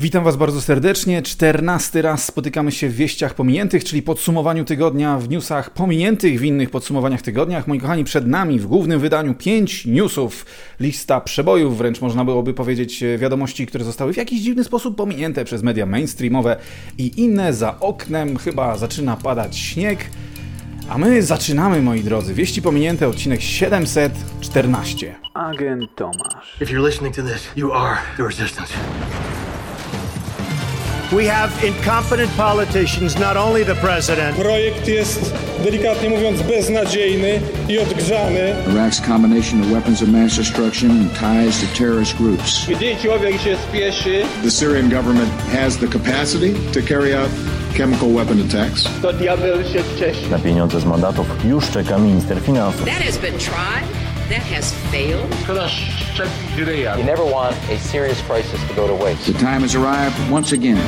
Witam Was bardzo serdecznie. Czternasty raz spotykamy się w wieściach pominiętych, czyli podsumowaniu tygodnia w newsach pominiętych w innych podsumowaniach tygodniach. Moi kochani, przed nami w głównym wydaniu pięć newsów, lista przebojów, wręcz można byłoby powiedzieć e, wiadomości, które zostały w jakiś dziwny sposób pominięte przez media mainstreamowe i inne. Za oknem chyba zaczyna padać śnieg. A my zaczynamy, moi drodzy. Wieści pominięte, odcinek 714. Agent Tomasz. If you're listening to this, you are the resistance. We have incompetent politicians, not only the president. Projekt jest, delikatnie mówiąc, beznadziejny i odgrzany. Iraq's combination of weapons of mass destruction and ties to terrorist groups. Gdzie człowiek się spieszy, The Syrian government has the capacity to carry out chemical weapon attacks. to diabeł się cieszy. Na pieniądze z mandatów już czeka minister finansów. That has been tried. That has failed. You never want a serious crisis to go to waste. The time has arrived once again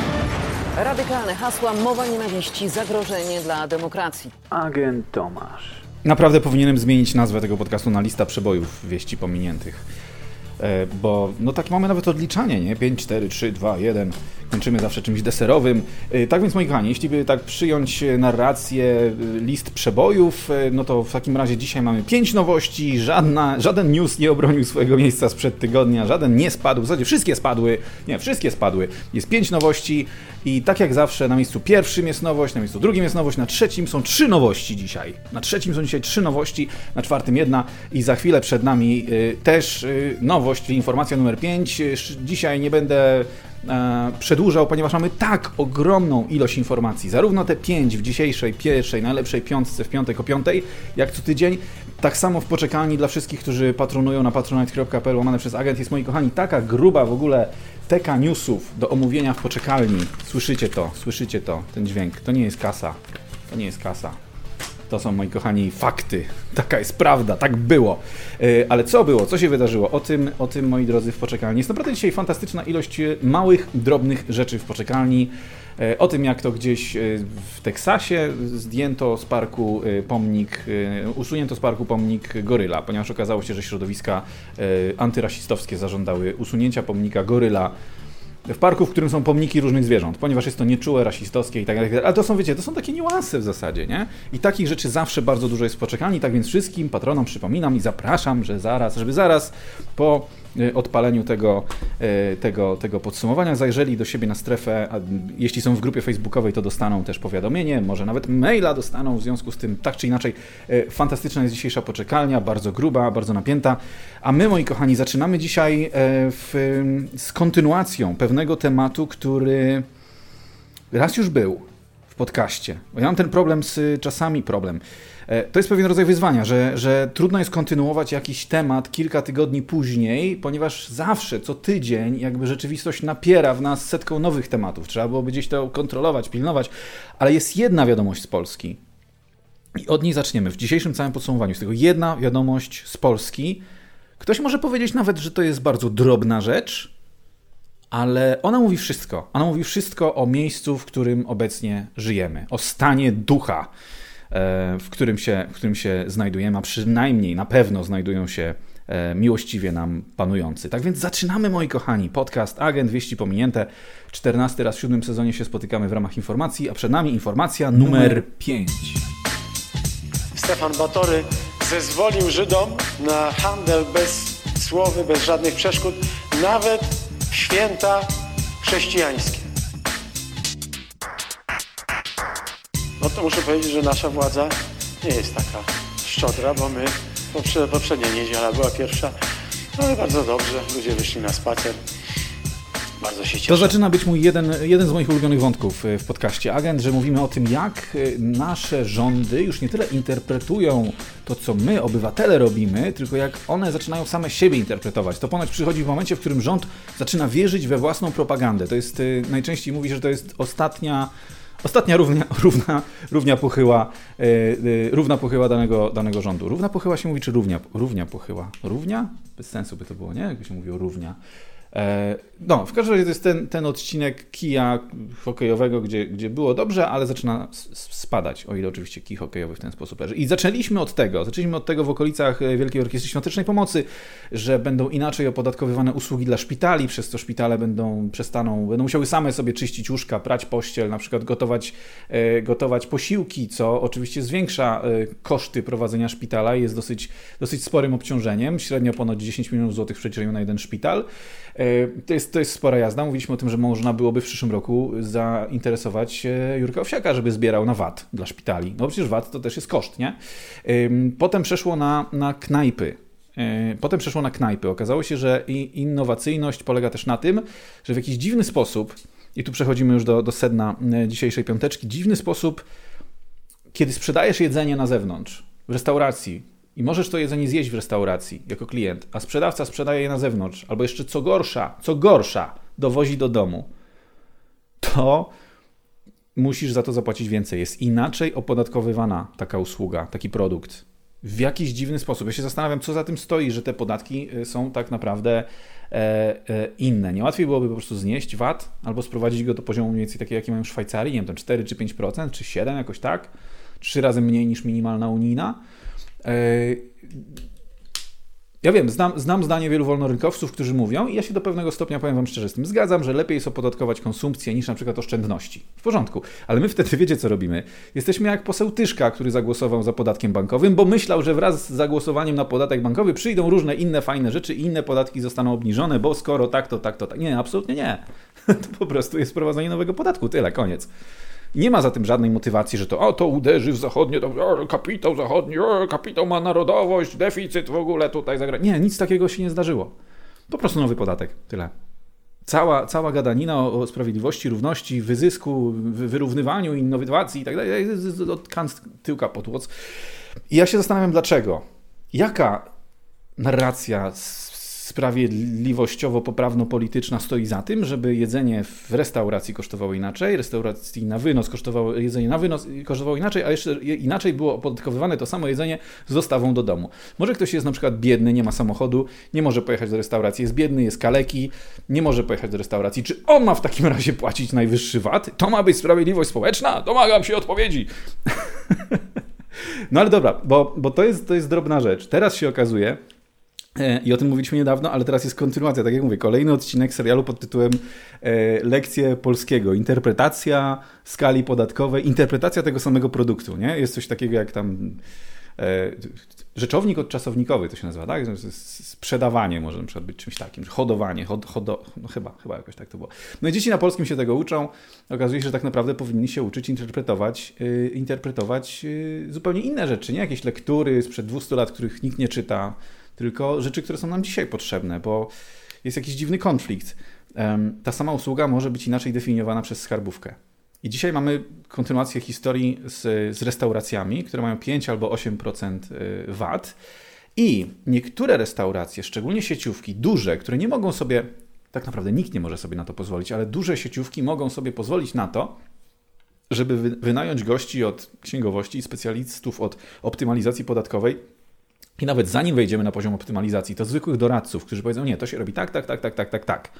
Radykalne hasła, mowa nienawiści, zagrożenie dla demokracji. Agent Tomasz. Naprawdę powinienem zmienić nazwę tego podcastu na lista przebojów wieści pominiętych. E, bo no tak mamy nawet odliczanie, nie? 5, 4, 3, 2, 1. Kończymy zawsze czymś deserowym. E, tak więc, moi kochani, jeśli by tak przyjąć narrację e, list przebojów, no to w takim razie dzisiaj mamy 5 nowości, żadna, żaden news nie obronił swojego miejsca sprzed tygodnia, żaden nie spadł, w zasadzie wszystkie spadły, nie, wszystkie spadły. Jest 5 nowości i tak jak zawsze na miejscu pierwszym jest nowość, na miejscu drugim jest nowość, na trzecim są trzy nowości dzisiaj. Na trzecim są dzisiaj trzy nowości, na czwartym jedna i za chwilę przed nami y, też y, nowość, czyli informacja numer 5. Dzisiaj nie będę przedłużał, ponieważ mamy tak ogromną ilość informacji. Zarówno te pięć w dzisiejszej, pierwszej, najlepszej piątce w piątek o piątej, jak co tydzień, tak samo w poczekalni dla wszystkich, którzy patronują na patronite.pl łamane przez agent. Jest moi kochani taka gruba w ogóle teka newsów do omówienia w poczekalni. Słyszycie to, słyszycie to, ten dźwięk. To nie jest kasa. To nie jest kasa. To są, moi kochani, fakty. Taka jest prawda, tak było. Yy, ale co było, co się wydarzyło? O tym, o tym, moi drodzy, w poczekalni. Jest naprawdę dzisiaj fantastyczna ilość e, małych, drobnych rzeczy w poczekalni. Yy, o tym, jak to gdzieś w Teksasie zdjęto z parku pomnik, usunięto z parku pomnik goryla, ponieważ okazało się, że środowiska antyrasistowskie zażądały usunięcia pomnika goryla w parku, w którym są pomniki różnych zwierząt, ponieważ jest to nieczułe, rasistowskie i tak dalej. Ale to są, wiecie, to są takie niuanse w zasadzie, nie? I takich rzeczy zawsze bardzo dużo jest w poczekalni, tak więc wszystkim patronom przypominam i zapraszam, że zaraz, żeby zaraz po odpaleniu tego, y, tego, tego podsumowania zajrzeli do siebie na strefę, jeśli są w grupie facebookowej, to dostaną też powiadomienie, może nawet maila dostaną, w związku z tym tak czy inaczej y, fantastyczna jest dzisiejsza poczekalnia, bardzo gruba, bardzo napięta, a my, moi kochani, zaczynamy dzisiaj w, z kontynuacją pewnego tematu, który raz już był w podcaście. Ja mam ten problem z czasami problem. E, to jest pewien rodzaj wyzwania, że, że trudno jest kontynuować jakiś temat kilka tygodni później, ponieważ zawsze, co tydzień, jakby rzeczywistość napiera w nas setką nowych tematów. Trzeba byłoby gdzieś to kontrolować, pilnować. Ale jest jedna wiadomość z Polski. I od niej zaczniemy. W dzisiejszym całym podsumowaniu z tego jedna wiadomość z Polski. Ktoś może powiedzieć nawet, że to jest bardzo drobna rzecz, ale ona mówi wszystko. Ona mówi wszystko o miejscu, w którym obecnie żyjemy, o stanie ducha, w którym się, w którym się znajdujemy, a przynajmniej na pewno znajdują się e, miłościwie nam panujący. Tak więc zaczynamy, moi kochani, podcast Agent Wieści Pominięte. 14 raz w siódmym sezonie się spotykamy w ramach informacji, a przed nami informacja numer 5. Stefan Batory zezwolił Żydom na handel bez słowy, bez żadnych przeszkód, nawet święta chrześcijańskie. No to muszę powiedzieć, że nasza władza nie jest taka szczodra, bo my, poprze, poprzednia niedziela była pierwsza, no ale bardzo dobrze, ludzie wyszli na spacer. Bardzo się cieszę. To zaczyna być mój jeden, jeden z moich ulubionych wątków w podcaście Agent, że mówimy o tym, jak nasze rządy już nie tyle interpretują to, co my, obywatele, robimy, tylko jak one zaczynają same siebie interpretować. To ponoć przychodzi w momencie, w którym rząd zaczyna wierzyć we własną propagandę. To jest, najczęściej mówi, że to jest ostatnia Ostatnia równia, równa, równia pochyła, yy, yy, równa pochyła danego, danego rządu. Równa pochyła się mówi, czy równia, równia pochyła? Równia? Bez sensu by to było, nie? Jakby się mówiło równia. E, no, w każdym razie to jest ten, ten odcinek kija hokejowego, gdzie, gdzie było dobrze, ale zaczyna spadać, o ile oczywiście kij hokejowy w ten sposób leży. I zaczęliśmy od tego, zaczęliśmy od tego w okolicach e, Wielkiej Orkiestry Świątecznej Pomocy, że będą inaczej opodatkowywane usługi dla szpitali, przez to szpitale będą przestaną, będą musiały same sobie czyścić łóżka, prać pościel, na przykład gotować, e, gotować posiłki, co oczywiście zwiększa koszty prowadzenia szpitala i jest dosyć, dosyć sporym obciążeniem, średnio ponad 10 milionów złotych w przeliczeniu na jeden szpital. E, to jest, to jest spora jazda. Mówiliśmy o tym, że można byłoby w przyszłym roku zainteresować Jurka Owsiaka, żeby zbierał na VAT dla szpitali. No przecież VAT to też jest koszt, nie? Potem przeszło na, na knajpy. E, potem przeszło na knajpy. Okazało się, że innowacyjność polega też na tym, że w jakiś dziwny sposób, i tu przechodzimy już do, do sedna e, dzisiejszej piąteczki, dziwny sposób, kiedy sprzedajesz jedzenie na zewnątrz, w restauracji, i możesz to jedzenie zjeść w restauracji jako klient, a sprzedawca sprzedaje je na zewnątrz, albo jeszcze co gorsza, co gorsza, dowozi do domu, to musisz za to zapłacić więcej. Jest inaczej opodatkowywana taka usługa, taki produkt. W jakiś dziwny sposób. Ja się zastanawiam, co za tym stoi, że te podatki y, są tak naprawdę e, e, inne. Nie łatwiej byłoby po prostu znieść VAT albo sprowadzić go do poziomu mniej więcej takiego, jaki mają w Szwajcarii, nie wiem, tam 4 czy 5%, czy 7, jakoś tak. Trzy razy mniej niż minimalna unijna ja wiem, znam, znam zdanie wielu wolnorynkowców, którzy mówią, i ja się do pewnego stopnia, powiem Wam szczerze, z tym zgadzam, że lepiej jest opodatkować konsumpcję niż na przykład oszczędności. W porządku, ale my wtedy wiecie, co robimy. Jesteśmy jak poseł Tyszka, który zagłosował za podatkiem bankowym, bo myślał, że wraz z zagłosowaniem na podatek bankowy przyjdą różne inne fajne rzeczy i inne podatki zostaną obniżone, bo skoro tak, to tak, to tak. Nie, absolutnie nie. To po prostu jest wprowadzenie nowego podatku. Tyle, koniec. Nie ma za tym żadnej motywacji, że to o, to uderzy w zachodnie, to o, kapitał zachodni, o, kapitał ma narodowość, deficyt w ogóle tutaj zagra. Nie, nic takiego się nie zdarzyło. Po prostu nowy podatek, tyle. Cała, cała gadanina o, o sprawiedliwości, równości, wyzysku, wy, wyrównywaniu, innowacji i tak dalej, od tyłka potłoc. I ja się zastanawiam, dlaczego. Jaka narracja sprawiedliwościowo-poprawno-polityczna stoi za tym, żeby jedzenie w restauracji kosztowało inaczej, restauracji na wynos kosztowało, jedzenie na wynos kosztowało inaczej, a jeszcze inaczej było opodatkowywane to samo jedzenie z dostawą do domu. Może ktoś jest na przykład biedny, nie ma samochodu, nie może pojechać do restauracji, jest biedny, jest kaleki, nie może pojechać do restauracji. Czy on ma w takim razie płacić najwyższy VAT? To ma być sprawiedliwość społeczna? Domagam się odpowiedzi. No ale dobra, bo, bo to, jest, to jest drobna rzecz. Teraz się okazuje, I o tym mówiliśmy niedawno, ale teraz jest kontynuacja. Tak jak mówię, kolejny odcinek serialu pod tytułem e, Lekcje polskiego. Interpretacja skali podatkowej, interpretacja tego samego produktu. Nie? Jest coś takiego jak tam e, rzeczownik odczasownikowy to się nazywa, tak? Sprzedawanie może na być czymś takim, hodowanie, hod, hodo, no chyba, chyba jakoś tak to było. No i dzieci na polskim się tego uczą. Okazuje się, że tak naprawdę powinni się uczyć interpretować, yy, interpretować zupełnie inne rzeczy, nie? Jakieś lektury sprzed 200 lat, których nikt nie czyta, tylko rzeczy, które są nam dzisiaj potrzebne, bo jest jakiś dziwny konflikt. Ta sama usługa może być inaczej definiowana przez skarbówkę. I dzisiaj mamy kontynuację historii z, z restauracjami, które mają 5 albo 8% y, VAT. I niektóre restauracje, szczególnie sieciówki, duże, które nie mogą sobie, tak naprawdę nikt nie może sobie na to pozwolić, ale duże sieciówki mogą sobie pozwolić na to, żeby wynająć gości od księgowości i specjalistów od optymalizacji podatkowej i nawet zanim wejdziemy na poziom optymalizacji, to zwykłych doradców, którzy powiedzą, nie, to się robi tak, tak, tak, tak, tak, tak, tak.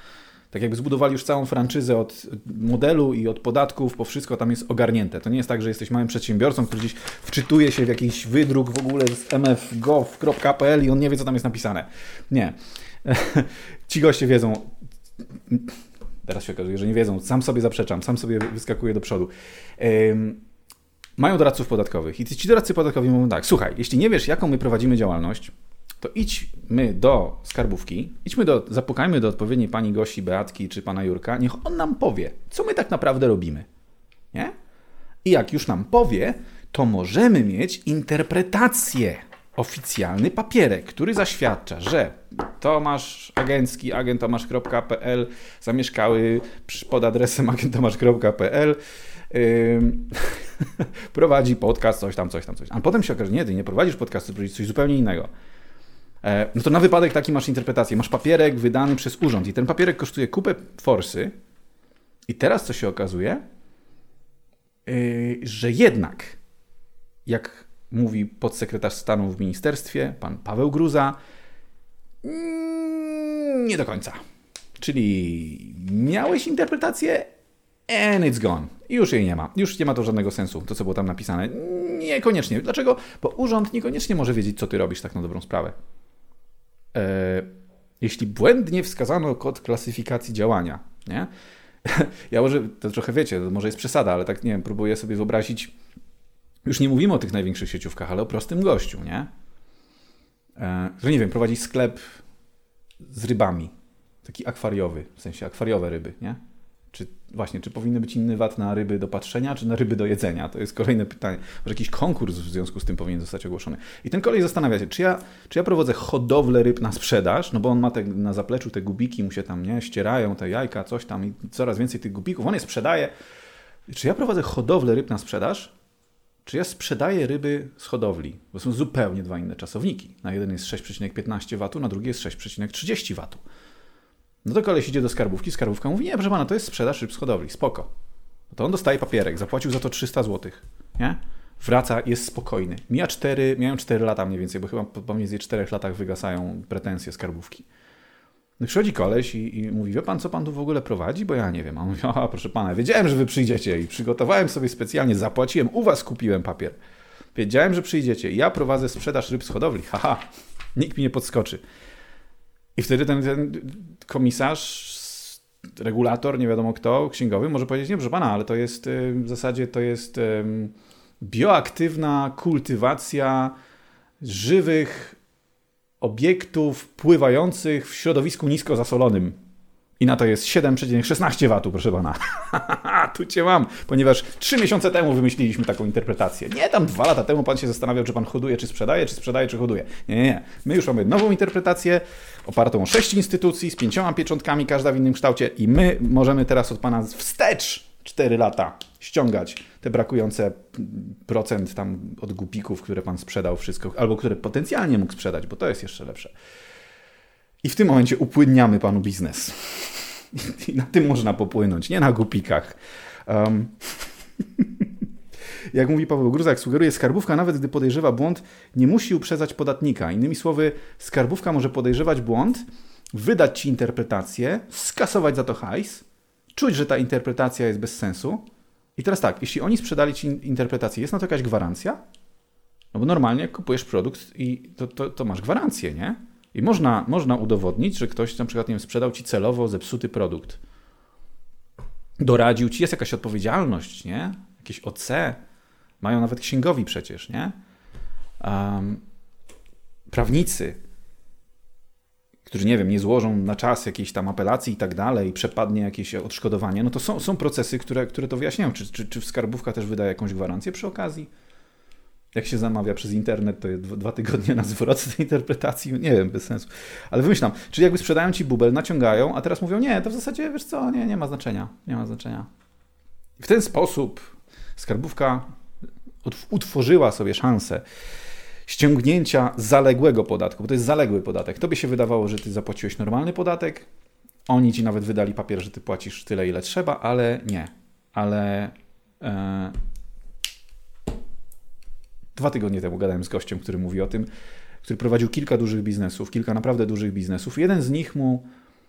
Tak jakby zbudowali już całą franczyzę od modelu i od podatków, po wszystko tam jest ogarnięte. To nie jest tak, że jesteś małym przedsiębiorcą, który gdzieś wczytuje się w jakiś wydruk w ogóle z mfgov.pl i on nie wie, co tam jest napisane. Nie. Ci goście wiedzą, teraz się okazuje, że nie wiedzą, sam sobie zaprzeczam, sam sobie wyskakuję do przodu mają doradców podatkowych i ci doradcy podatkowi mówią tak, słuchaj, jeśli nie wiesz, jaką my prowadzimy działalność, to idźmy do skarbówki, idźmy do, zapukajmy do odpowiedniej pani Gosi, Beatki czy pana Jurka, niech on nam powie, co my tak naprawdę robimy. Nie? I jak już nam powie, to możemy mieć interpretację, oficjalny papierek, który zaświadcza, że Tomasz Agencki, agentomasz.pl, zamieszkały pod adresem agentomasz.pl, prowadzi podcast, coś tam, coś tam, coś. A potem się okaże, nie, ty nie prowadzisz podcastu, prowadzisz coś zupełnie innego. E, no to na wypadek taki masz interpretację. Masz papierek wydany przez urząd i ten papierek kosztuje kupę forsy. I teraz co się okazuje? Yy, że jednak, jak mówi podsekretarz stanu w ministerstwie, pan Paweł Gruza, mm, nie do końca. Czyli miałeś interpretację and it's gone. Już jej nie ma. Już nie ma to żadnego sensu, to co było tam napisane. Niekoniecznie. Dlaczego? Bo urząd niekoniecznie może wiedzieć, co ty robisz tak na dobrą sprawę. Eee, jeśli błędnie wskazano kod klasyfikacji działania, nie? Ja może, to trochę wiecie, to może jest przesada, ale tak nie wiem, próbuję sobie wyobrazić, już nie mówimy o tych największych sieciówkach, ale o prostym gościu, nie? Eee, że nie wiem, prowadzi sklep z rybami, taki akwariowy, w sensie akwariowe ryby, nie? Czy właśnie, czy powinny być inny VAT na ryby do patrzenia, czy na ryby do jedzenia? To jest kolejne pytanie. Może jakiś konkurs w związku z tym powinien zostać ogłoszony. I ten kolej zastanawia się, czy ja, czy ja prowadzę hodowlę ryb na sprzedaż, no bo on ma te, na zapleczu te gubiki, mu się tam nie ścierają, te jajka, coś tam i coraz więcej tych gubików, on je sprzedaje. Czy ja prowadzę hodowlę ryb na sprzedaż, czy ja sprzedaję ryby z hodowli? Bo są zupełnie dwa inne czasowniki. Na jeden jest 6,15 W, na drugi jest 6,30 W. No to koleś idzie do skarbówki, skarbówka mówi, nie, proszę pana, to jest sprzedaż ryb z hodowli, spoko. No to on dostaje papierek, zapłacił za to 300 zł, nie? Wraca, jest spokojny. Mija 4, miałem 4 lata mniej więcej, bo chyba po mniej więcej 4 latach wygasają pretensje skarbówki. No przychodzi koleś i, i, mówi, wie pan, co pan tu w ogóle prowadzi? Bo ja nie wiem. A on mówi, a proszę pana, wiedziałem, że wy przyjdziecie i przygotowałem sobie specjalnie, zapłaciłem, u was kupiłem papier. Wiedziałem, że przyjdziecie. Ja prowadzę sprzedaż ryb z hodowli. Haha, nikt mi nie podskoczy. I wtedy ten, ten komisarz, regulator, nie wiadomo kto, księgowy, może powiedzieć, nie, proszę pana, ale to jest w zasadzie to jest bioaktywna kultywacja żywych obiektów pływających w środowisku nisko zasolonym. I na to jest 7,16 W, proszę pana. tu cię mam, ponieważ trzy miesiące temu wymyśliliśmy taką interpretację. Nie tam dwa lata temu pan się zastanawiał, czy pan hoduje, czy sprzedaje, czy sprzedaje, czy hoduje. Nie, nie, nie. My już mamy nową interpretację opartą o sześć instytucji z pięcioma pieczątkami, każda w innym kształcie i my możemy teraz od pana wstecz 4 lata ściągać te brakujące procent tam od gupików, które pan sprzedał wszystko, albo które potencjalnie mógł sprzedać, bo to jest jeszcze lepsze. I w tym momencie upłynniamy panu biznes. I na tym można popłynąć, nie na gupikach. Um. Jak mówi Paweł Gruzak, sugeruje, skarbówka nawet gdy podejrzewa błąd, nie musi uprzedzać podatnika. Innymi słowy, skarbówka może podejrzewać błąd, wydać ci interpretację, skasować za to hajs, czuć, że ta interpretacja jest bez sensu. I teraz tak, jeśli oni sprzedali ci interpretację, jest na to jakaś gwarancja? No bo normalnie jak kupujesz produkt i to, to, to masz gwarancję, nie? I można, można udowodnić, że ktoś na przykład nie wiem, sprzedał ci celowo zepsuty produkt. Doradził ci, jest jakaś odpowiedzialność, nie? Jakieś OC. Mają nawet księgowi przecież, nie? Um, prawnicy, którzy, nie wiem, nie złożą na czas jakiejś tam apelacji i tak dalej, przepadnie jakieś odszkodowanie, no to są, są procesy, które, które to wyjaśniają. Czy, czy, czy skarbówka też wydaje jakąś gwarancję przy okazji? Jak się zamawia przez internet, to jest dwa tygodnie na zwrot tej interpretacji, nie wiem, bez sensu. Ale wymyślam, czyli jakby sprzedają ci bubel, naciągają, a teraz mówią, nie, to w zasadzie, wiesz co, nie, nie ma znaczenia, nie ma znaczenia. I w ten sposób skarbówka utworzyła sobie szansę ściągnięcia zaległego podatku, bo to jest zaległy podatek. Tobie się wydawało, że ty zapłaciłeś normalny podatek, oni ci nawet wydali papier, że ty płacisz tyle, ile trzeba, ale nie. Ale e, Dwa tygodnie temu gadałem z gościem, który mówi o tym, który prowadził kilka dużych biznesów, kilka naprawdę dużych biznesów. Jeden z nich mu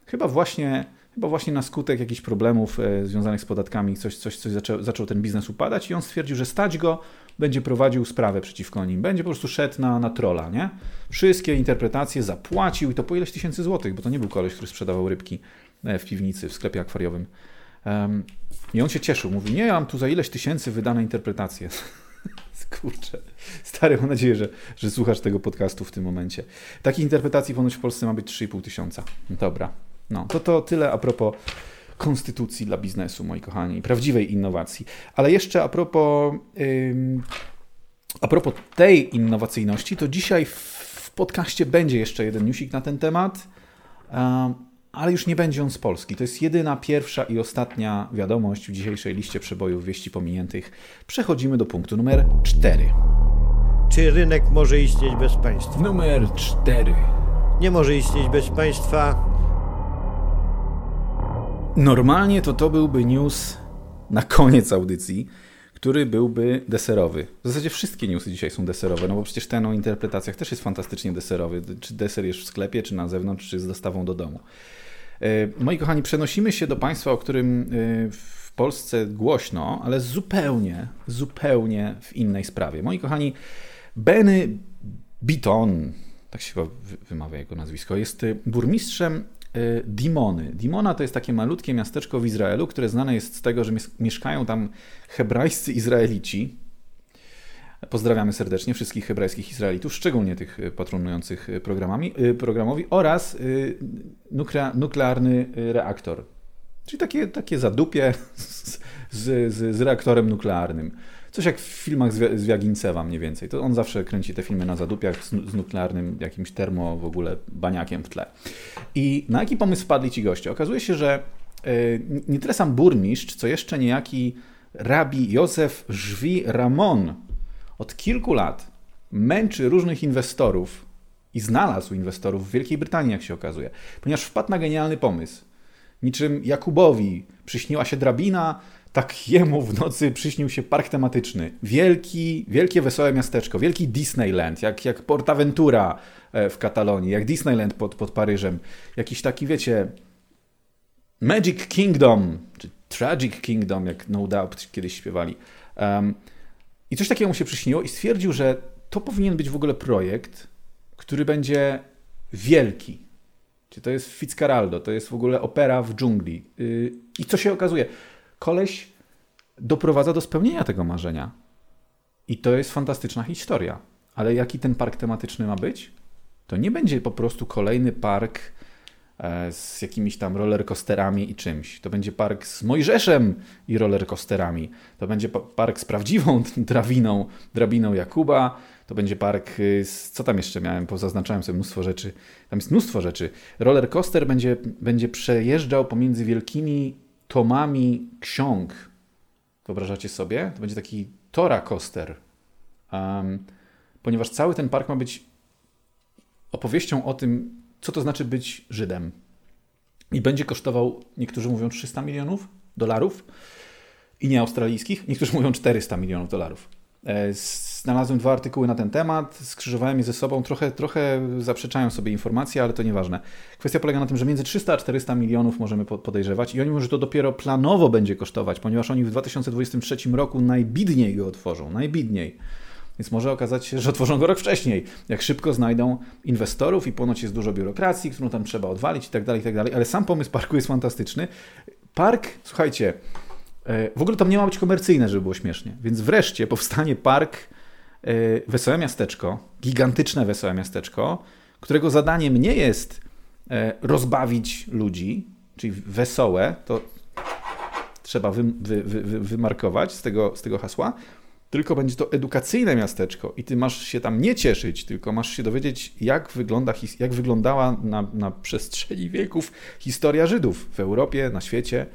chyba właśnie, chyba właśnie na skutek jakichś problemów e, związanych z podatkami, coś, coś, coś zaczął, zaczął ten biznes upadać i on stwierdził, że stać go, będzie prowadził sprawę przeciwko nim. Będzie po prostu szedł na, na trola, nie? Wszystkie interpretacje zapłacił i to po ileś tysięcy złotych, bo to nie był koleś, który sprzedawał rybki e, w piwnicy, w sklepie akwariowym. Um, I on się cieszył, mówił, nie, ja mam tu za ileś tysięcy wydane interpretacje. Kurczę. Stary, mam nadzieję, że, że słuchasz tego podcastu w tym momencie. Takich interpretacji ponoć w Polsce ma być 3,5 tysiąca. Dobra. No, to to tyle a propos konstytucji dla biznesu, moi kochani, prawdziwej innowacji. Ale jeszcze a propos, ym, a propos tej innowacyjności, to dzisiaj w podcaście będzie jeszcze jeden newsik na ten temat. Um, ale już nie będzie on z Polski. To jest jedyna, pierwsza i ostatnia wiadomość w dzisiejszej liście przebojów wieści pominiętych. Przechodzimy do punktu numer 4. Czy rynek może istnieć bez państwa? Numer 4. Nie może istnieć bez państwa. Normalnie to to byłby news na koniec audycji, który byłby deserowy. W zasadzie wszystkie newsy dzisiaj są deserowe, no bo przecież ten o interpretacjach też jest fantastycznie deserowy. Czy deser jest w sklepie, czy na zewnątrz, czy z dostawą do domu. Moi kochani, przenosimy się do państwa, o którym w Polsce głośno, ale zupełnie, zupełnie w innej sprawie. Moi kochani, Benny Biton, tak się wymawia jego nazwisko, jest burmistrzem Dimony. Dimona to jest takie malutkie miasteczko w Izraelu, które znane jest z tego, że mieszkają tam hebrajscy Izraelici, Pozdrawiamy serdecznie wszystkich hebrajskich Izraelitów, szczególnie tych y, patronujących y, programami, y, programowi oraz nuklearny reaktor. Czyli takie, takie zadupie z, z, z reaktorem nuklearnym. Coś jak w filmach z Wiagincewa mniej więcej. To on zawsze kręci te filmy na zadupiach z, z, nuklearnym jakimś termo w ogóle baniakiem w tle. I na jaki pomysł wpadli ci goście? Okazuje się, że nie tyle sam burmistrz, co jeszcze niejaki rabi Józef Żwi Ramon od kilku lat męczy różnych inwestorów i znalazł inwestorów w Wielkiej Brytanii, jak się okazuje, ponieważ wpadł na genialny pomysł. Niczym Jakubowi przyśniła się drabina, tak jemu w nocy przyśnił się park tematyczny. Wielki, wielkie wesołe miasteczko, wielki Disneyland, jak, jak Portaventura e, w Katalonii, jak Disneyland pod, pod Paryżem. Jakiś taki, wiecie, Magic Kingdom, czy Tragic Kingdom, jak No Doubt kiedyś śpiewali. Um, i coś takiego mu się przyśniło i stwierdził, że to powinien być w ogóle projekt, który będzie wielki. Czy to jest Fitzcarraldo, to jest w ogóle opera w dżungli. Y, I co się okazuje? Koleś doprowadza do spełnienia tego marzenia. I to jest fantastyczna historia. Ale jaki ten park tematyczny ma być? To nie będzie po prostu kolejny park E, z jakimiś tam rollercoasterami i czymś. To będzie park z Mojżeszem i rollercoasterami. To będzie park z prawdziwą drabiną, drabiną Jakuba. To będzie park y, z, co tam jeszcze miałem, pozaznaczałem sobie mnóstwo rzeczy. Tam jest mnóstwo rzeczy. Rollercoaster będzie, będzie przejeżdżał pomiędzy wielkimi tomami ksiąg. Wyobrażacie sobie? To będzie taki Tora coaster. Um, ponieważ cały ten park ma być opowieścią o tym, co to znaczy być Żydem. I będzie kosztował, niektórzy mówią 300 milionów dolarów i nie australijskich, niektórzy mówią 400 milionów dolarów. E, znalazłem dwa artykuły na ten temat, skrzyżowałem je ze sobą, trochę, trochę zaprzeczają sobie informacje, ale to nieważne. Kwestia polega na tym, że między 300 a 400 milionów możemy podejrzewać i oni mówią, że to dopiero planowo będzie kosztować, ponieważ oni w 2023 roku najbidniej go otworzą, najbidniej. Więc może okazać się, że otworzą go rok wcześniej, jak szybko znajdą inwestorów i ponoć jest dużo biurokracji, którą tam trzeba odwalić i tak dalej, i tak dalej. Ale sam pomysł parku jest fantastyczny. Park, słuchajcie, w ogóle tam nie ma być komercyjne, żeby było śmiesznie. Więc wreszcie powstanie park e, Wesołe Miasteczko, gigantyczne Wesołe Miasteczko, którego zadaniem nie jest e, rozbawić ludzi, czyli wesołe, to trzeba wy, wy, wy, wymarkować z tego, z tego hasła, tylko będzie to edukacyjne miasteczko i ty masz się tam nie cieszyć, tylko masz się dowiedzieć, jak, wygląda, jak wyglądała na, na przestrzeni wieków historia Żydów w Europie, na świecie.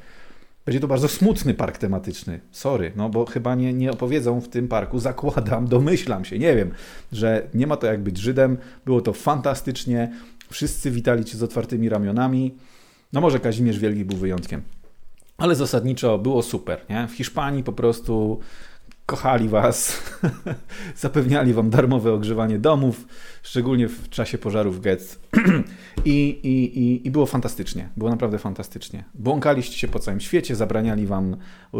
Będzie to bardzo smutny park tematyczny. Sorry, no bo chyba nie, nie opowiedzą w tym parku, zakładam, domyślam się, nie wiem, że nie ma to jak być Żydem. Było to fantastycznie. Wszyscy witali cię z otwartymi ramionami. No może Kazimierz Wielki był wyjątkiem. Ale zasadniczo było super, nie? W Hiszpanii po prostu kochali was, zapewniali wam darmowe ogrzewanie domów, szczególnie w czasie pożarów Getz. I, i, i, I było fantastycznie, było naprawdę fantastycznie. Błąkaliście się po całym świecie, zabraniali wam e,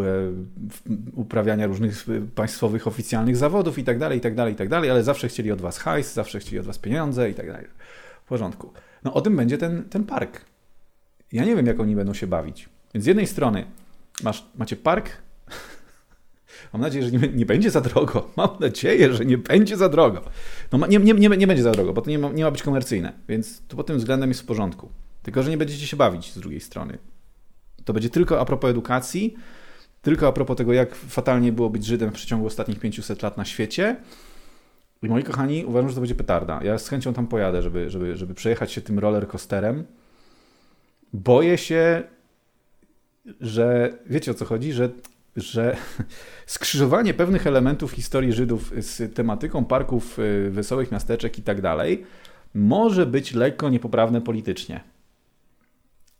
uprawiania różnych państwowych, oficjalnych zawodów i tak dalej, i tak dalej, i tak dalej, ale zawsze chcieli od was hajs, zawsze chcieli od was pieniądze i tak. W porządku. No o tym będzie ten, ten park. Ja nie wiem, jak oni będą się bawić. Więc z jednej strony masz, macie park Mam nadzieję, że nie, nie, będzie za drogo. Mam nadzieję, że nie będzie za drogo. No, nie, nie, nie, nie będzie za drogo, bo to nie ma, nie ma być komercyjne, więc to pod tym względem jest w porządku. Tylko, że nie będziecie się bawić z drugiej strony. To będzie tylko a propos edukacji, tylko a propos tego, jak fatalnie było być Żydem w przeciągu ostatnich 500 lat na świecie. I moi kochani, uważam, że to będzie petarda. Ja z chęcią tam pojadę, żeby, żeby, żeby przejechać się tym roller coasterem. Boję się, że wiecie o co chodzi, że że skrzyżowanie pewnych elementów historii Żydów z tematyką parków, y, wesołych miasteczek i tak dalej może być lekko niepoprawne politycznie.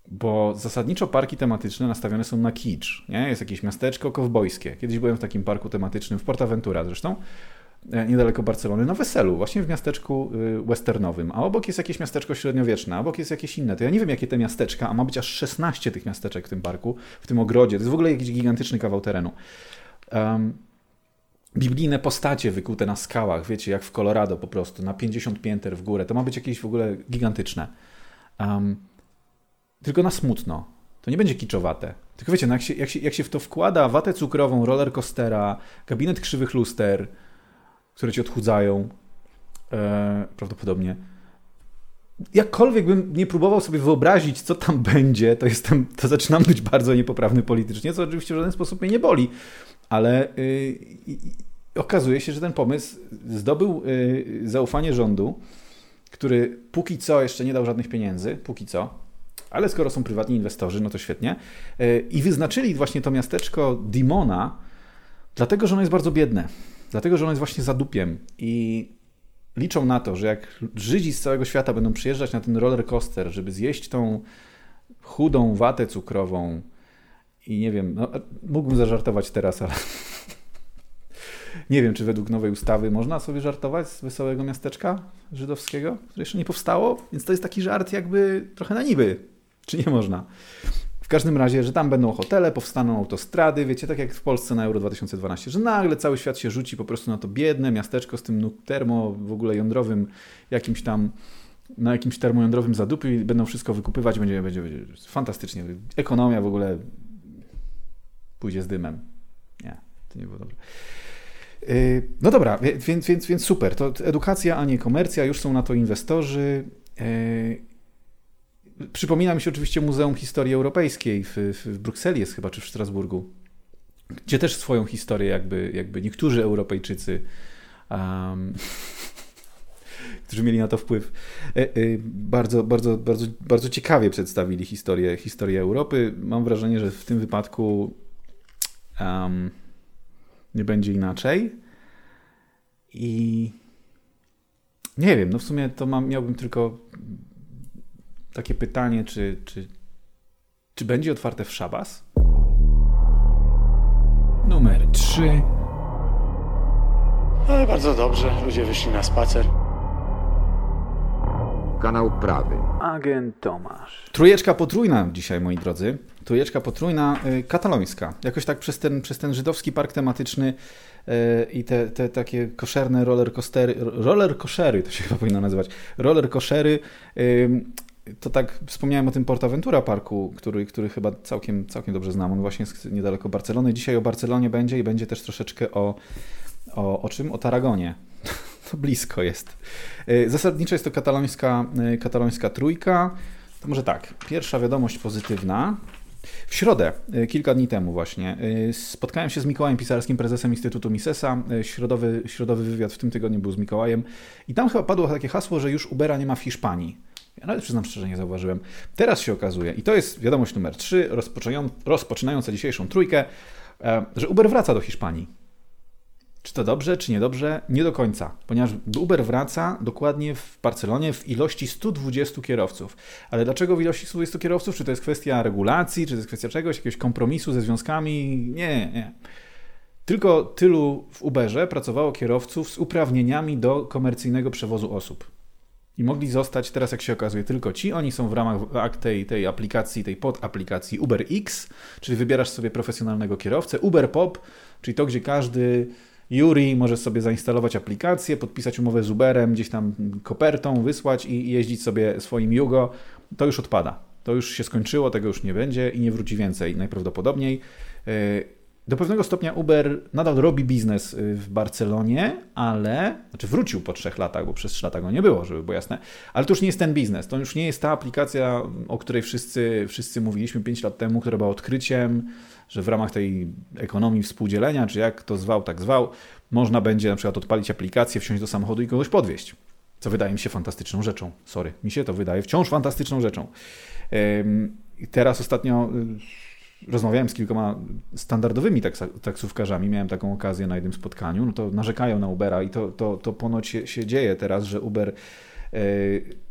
Bo zasadniczo parki tematyczne nastawione są na kicz. Nie? Jest jakieś miasteczko kowbojskie. Kiedyś byłem w takim parku tematycznym w Portaventura zresztą. E, niedaleko Barcelony, na weselu, właśnie w miasteczku y, westernowym, a obok jest jakieś miasteczko średniowieczne, a obok jest jakieś inne. To ja nie wiem, jakie te miasteczka, a ma być aż 16 tych miasteczek w tym parku, w tym ogrodzie. To jest w ogóle jakiś gigantyczny kawał terenu. Um, biblijne postacie wykute na skałach, wiecie, jak w Colorado po prostu, na 50 pięter w górę. To ma być jakieś w ogóle gigantyczne. Um, tylko na smutno. To nie będzie kiczowate. Tylko wiecie, no jak, się, jak, się, jak się w to wkłada watę cukrową, roller coastera, gabinet krzywych luster, które ci odchudzają, e, prawdopodobnie. Jakkolwiek bym nie próbował sobie wyobrazić, co tam będzie, to jestem, to zaczynam być bardzo niepoprawny politycznie, co oczywiście w żaden sposób mnie nie boli, ale y, okazuje się, że ten pomysł zdobył y, zaufanie rządu, który póki co jeszcze nie dał żadnych pieniędzy, póki co, ale skoro są prywatni inwestorzy, no to świetnie. Y, I wyznaczyli właśnie to miasteczko Dimona, dlatego, że ono jest bardzo biedne. Dlatego, że ono jest właśnie zadupiem. I liczą na to, że jak Żydzi z całego świata będą przyjeżdżać na ten roller coaster, żeby zjeść tą chudą watę cukrową i nie wiem, no, mógłbym zażartować teraz, ale nie wiem, czy według nowej ustawy można sobie żartować z wesołego miasteczka żydowskiego, które jeszcze nie powstało, więc to jest taki żart jakby trochę na niby, czy nie można. W każdym razie, że tam będą hotele, powstaną autostrady, wiecie, tak jak w Polsce na Euro 2012, że nagle cały świat się rzuci po prostu na to biedne miasteczko z tym termo w ogóle jądrowym, jakimś tam na jakimś termojądrowym zadupiu i będą wszystko wykupywać, będzie, będzie, będzie fantastycznie. Ekonomia w ogóle pójdzie z dymem. Nie, to nie było dobrze. Yy, no dobra, więc, więc, więc super. To edukacja, a nie komercja, już są na to inwestorzy. Przypomina mi się oczywiście Muzeum Historii Europejskiej w, w Brukseli jest chyba, czy w Strasburgu, gdzie też swoją historię jakby, jakby niektórzy Europejczycy um, którzy mieli na to wpływ, e, e, bardzo, bardzo, bardzo, bardzo ciekawie przedstawili historię, historię Europy. Mam wrażenie, że w tym wypadku um, nie będzie inaczej. I nie wiem, no w sumie to mam, miałbym tylko takie pytanie, czy, czy, czy będzie otwarte w szabas? Numer 3. Ale bardzo dobrze, ludzie wyszli na spacer. Kanał prawy. Agent Tomasz. Trójeczka potrójna dzisiaj, moi drodzy. Trójeczka potrójna y, katalońska. Jakoś tak przez ten, przez ten żydowski park tematyczny y, i te, te takie koszerne roller coastery, roller koszery to się chyba powinno nazywać, roller koszery y, to tak wspomniałem o tym Portaventura Parku, który, który chyba całkiem, całkiem dobrze znam. On właśnie jest niedaleko Barcelony. Dzisiaj o Barcelonie będzie i będzie też troszeczkę o, o, o czym? O Taragonie. To blisko jest. Y, zasadniczo jest to katalońska, y, katalońska trójka. To może tak, pierwsza wiadomość pozytywna. W środę, y, kilka dni temu właśnie, spotkałem się z Mikołajem Pisarskim, prezesem Instytutu Misesa. Środowy, środowy wywiad w tym tygodniu był z Mikołajem i tam chyba padło takie hasło, że już Ubera nie ma w Hiszpanii. Ja nawet przyznam szczerze, nie zauważyłem. Teraz się okazuje, i to jest wiadomość numer 3, rozpoczynająca dzisiejszą trójkę, e, że Uber wraca do Hiszpanii. Czy to dobrze, czy niedobrze? Nie do końca, ponieważ Uber wraca dokładnie w Barcelonie w ilości 120 kierowców. Ale dlaczego w ilości 120 kierowców? Czy to jest kwestia regulacji, czy to jest kwestia czegoś, jakiegoś kompromisu ze związkami? Nie, nie. Tylko tylu w Uberze pracowało kierowców z uprawnieniami do komercyjnego przewozu osób. I mogli zostać teraz, jak się okazuje, tylko ci. Oni są w ramach tej, tej aplikacji, tej podaplikacji Uber X, czyli wybierasz sobie profesjonalnego kierowcę. Uber Pop, czyli to, gdzie każdy Yuri może sobie zainstalować aplikację, podpisać umowę z Uberem, gdzieś tam kopertą wysłać i jeździć sobie swoim Yugo. To już odpada. To już się skończyło, tego już nie będzie i nie wróci więcej najprawdopodobniej. Do pewnego stopnia Uber nadal robi biznes y, w Barcelonie, ale, znaczy wrócił po trzech latach, bo przez trzy lata go nie było, żeby było jasne, ale to już nie jest ten biznes, to już nie jest ta aplikacja, o której wszyscy, wszyscy mówiliśmy pięć lat temu, która była odkryciem, że w ramach tej ekonomii współdzielenia, czy jak to zwał, tak zwał, można będzie na przykład odpalić aplikację, wsiąść do samochodu i kogoś podwieźć. Co wydaje mi się fantastyczną rzeczą. Sorry, mi się to wydaje wciąż fantastyczną rzeczą. I teraz ostatnio y, rozmawiałem z kilkoma standardowymi taksówkarzami, miałem taką okazję na jednym spotkaniu, no to narzekają na Ubera i to, to, to ponoć się, się dzieje teraz, że Uber e,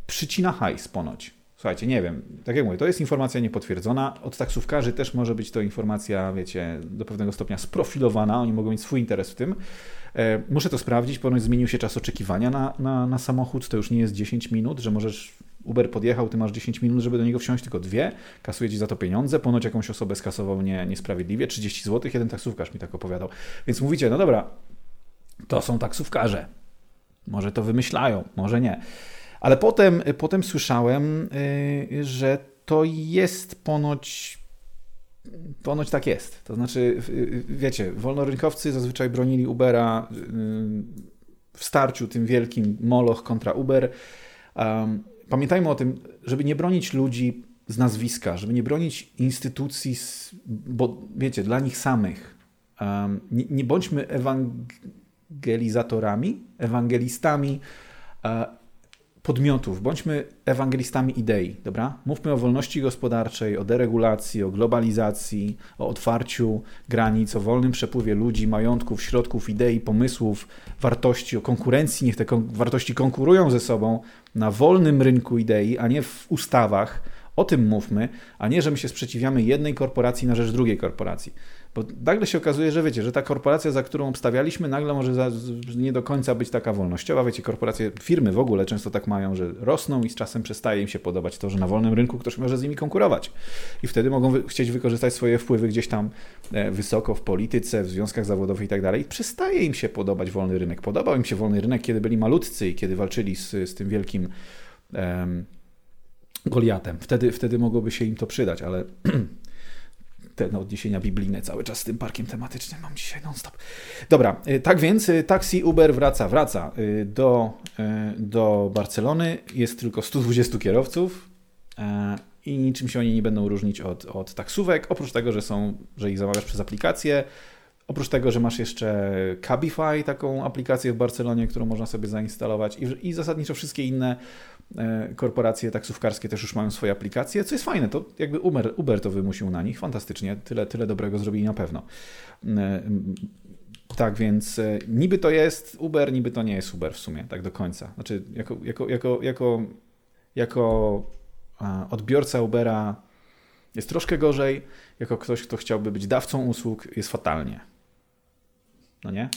przycina hajs ponoć. Słuchajcie, nie wiem. Tak jak mówię, to jest informacja niepotwierdzona. Od taksówkarzy też może być to informacja, wiecie, do pewnego stopnia sprofilowana. Oni mogą mieć swój interes w tym. E, muszę to sprawdzić, ponieważ zmienił się czas oczekiwania na, na, na samochód. To już nie jest 10 minut, że możesz Uber podjechał, ty masz 10 minut, żeby do niego wsiąść, tylko dwie, kasuje ci za to pieniądze, ponoć jakąś osobę skasował nie, niesprawiedliwie, 30 zł, jeden taksówkarz mi tak opowiadał. Więc mówicie, no dobra, to są taksówkarze. Może to wymyślają, może nie. Ale potem, potem słyszałem, yy, że to jest ponoć Ponoć tak jest. To znaczy, wiecie, wolnorynkowcy zazwyczaj bronili Ubera yy, w starciu tym wielkim Moloch kontra Uber. Pamiętajmy o tym, żeby nie bronić ludzi z nazwiska, żeby nie bronić instytucji, bo wiecie, dla nich samych. Nie, nie bądźmy ewangelizatorami, ewangelistami podmiotów, bądźmy ewangelistami idei, dobra? Mówmy o wolności gospodarczej, o deregulacji, o globalizacji, o otwarciu granic, o wolnym przepływie ludzi, majątków, środków, idei, pomysłów, wartości, o konkurencji. Niech te kon wartości konkurują ze sobą na wolnym rynku idei, a nie w ustawach. O tym mówmy, a nie, że my się sprzeciwiamy jednej korporacji na rzecz drugiej korporacji. Bo nagle się okazuje, że wiecie, że ta korporacja, za którą obstawialiśmy, nagle może za, nie do końca być taka wolnościowa. Wiecie, korporacje, firmy w ogóle często tak mają, że rosną i z czasem przestaje im się podobać to, że na wolnym rynku ktoś może z nimi konkurować. I wtedy mogą wy chcieć wykorzystać swoje wpływy gdzieś tam e, wysoko w polityce, w związkach zawodowych i tak dalej. Przestaje im się podobać wolny rynek. Podobał im się wolny rynek, kiedy byli malutcy i kiedy walczyli z, z tym wielkim Goliatem. Wtedy, wtedy mogłoby się im to przydać, ale te odniesienia biblijne cały czas z tym parkiem tematycznym mam dzisiaj non-stop. Dobra, y, tak więc y, taksi Uber wraca, wraca y, do, do Barcelony. Jest tylko 120 kierowców i niczym się oni nie będą różnić od, od taksówek, oprócz tego, że są, że ich zamawiasz przez aplikację, Oprócz tego, że masz jeszcze Cabify, taką aplikację w Barcelonie, którą można sobie zainstalować i, i zasadniczo wszystkie inne korporacje taksówkarskie też już mają swoje aplikacje, co jest fajne, to jakby Uber, Uber to wymusił na nich, fantastycznie, tyle, tyle dobrego zrobili na pewno. E, tak więc e, niby to jest Uber, niby to nie jest Uber w sumie, tak do końca. Znaczy, jako, jako, jako, jako, jako odbiorca Ubera jest troszkę gorzej, jako ktoś, kto chciałby być dawcą usług, jest fatalnie. No nie?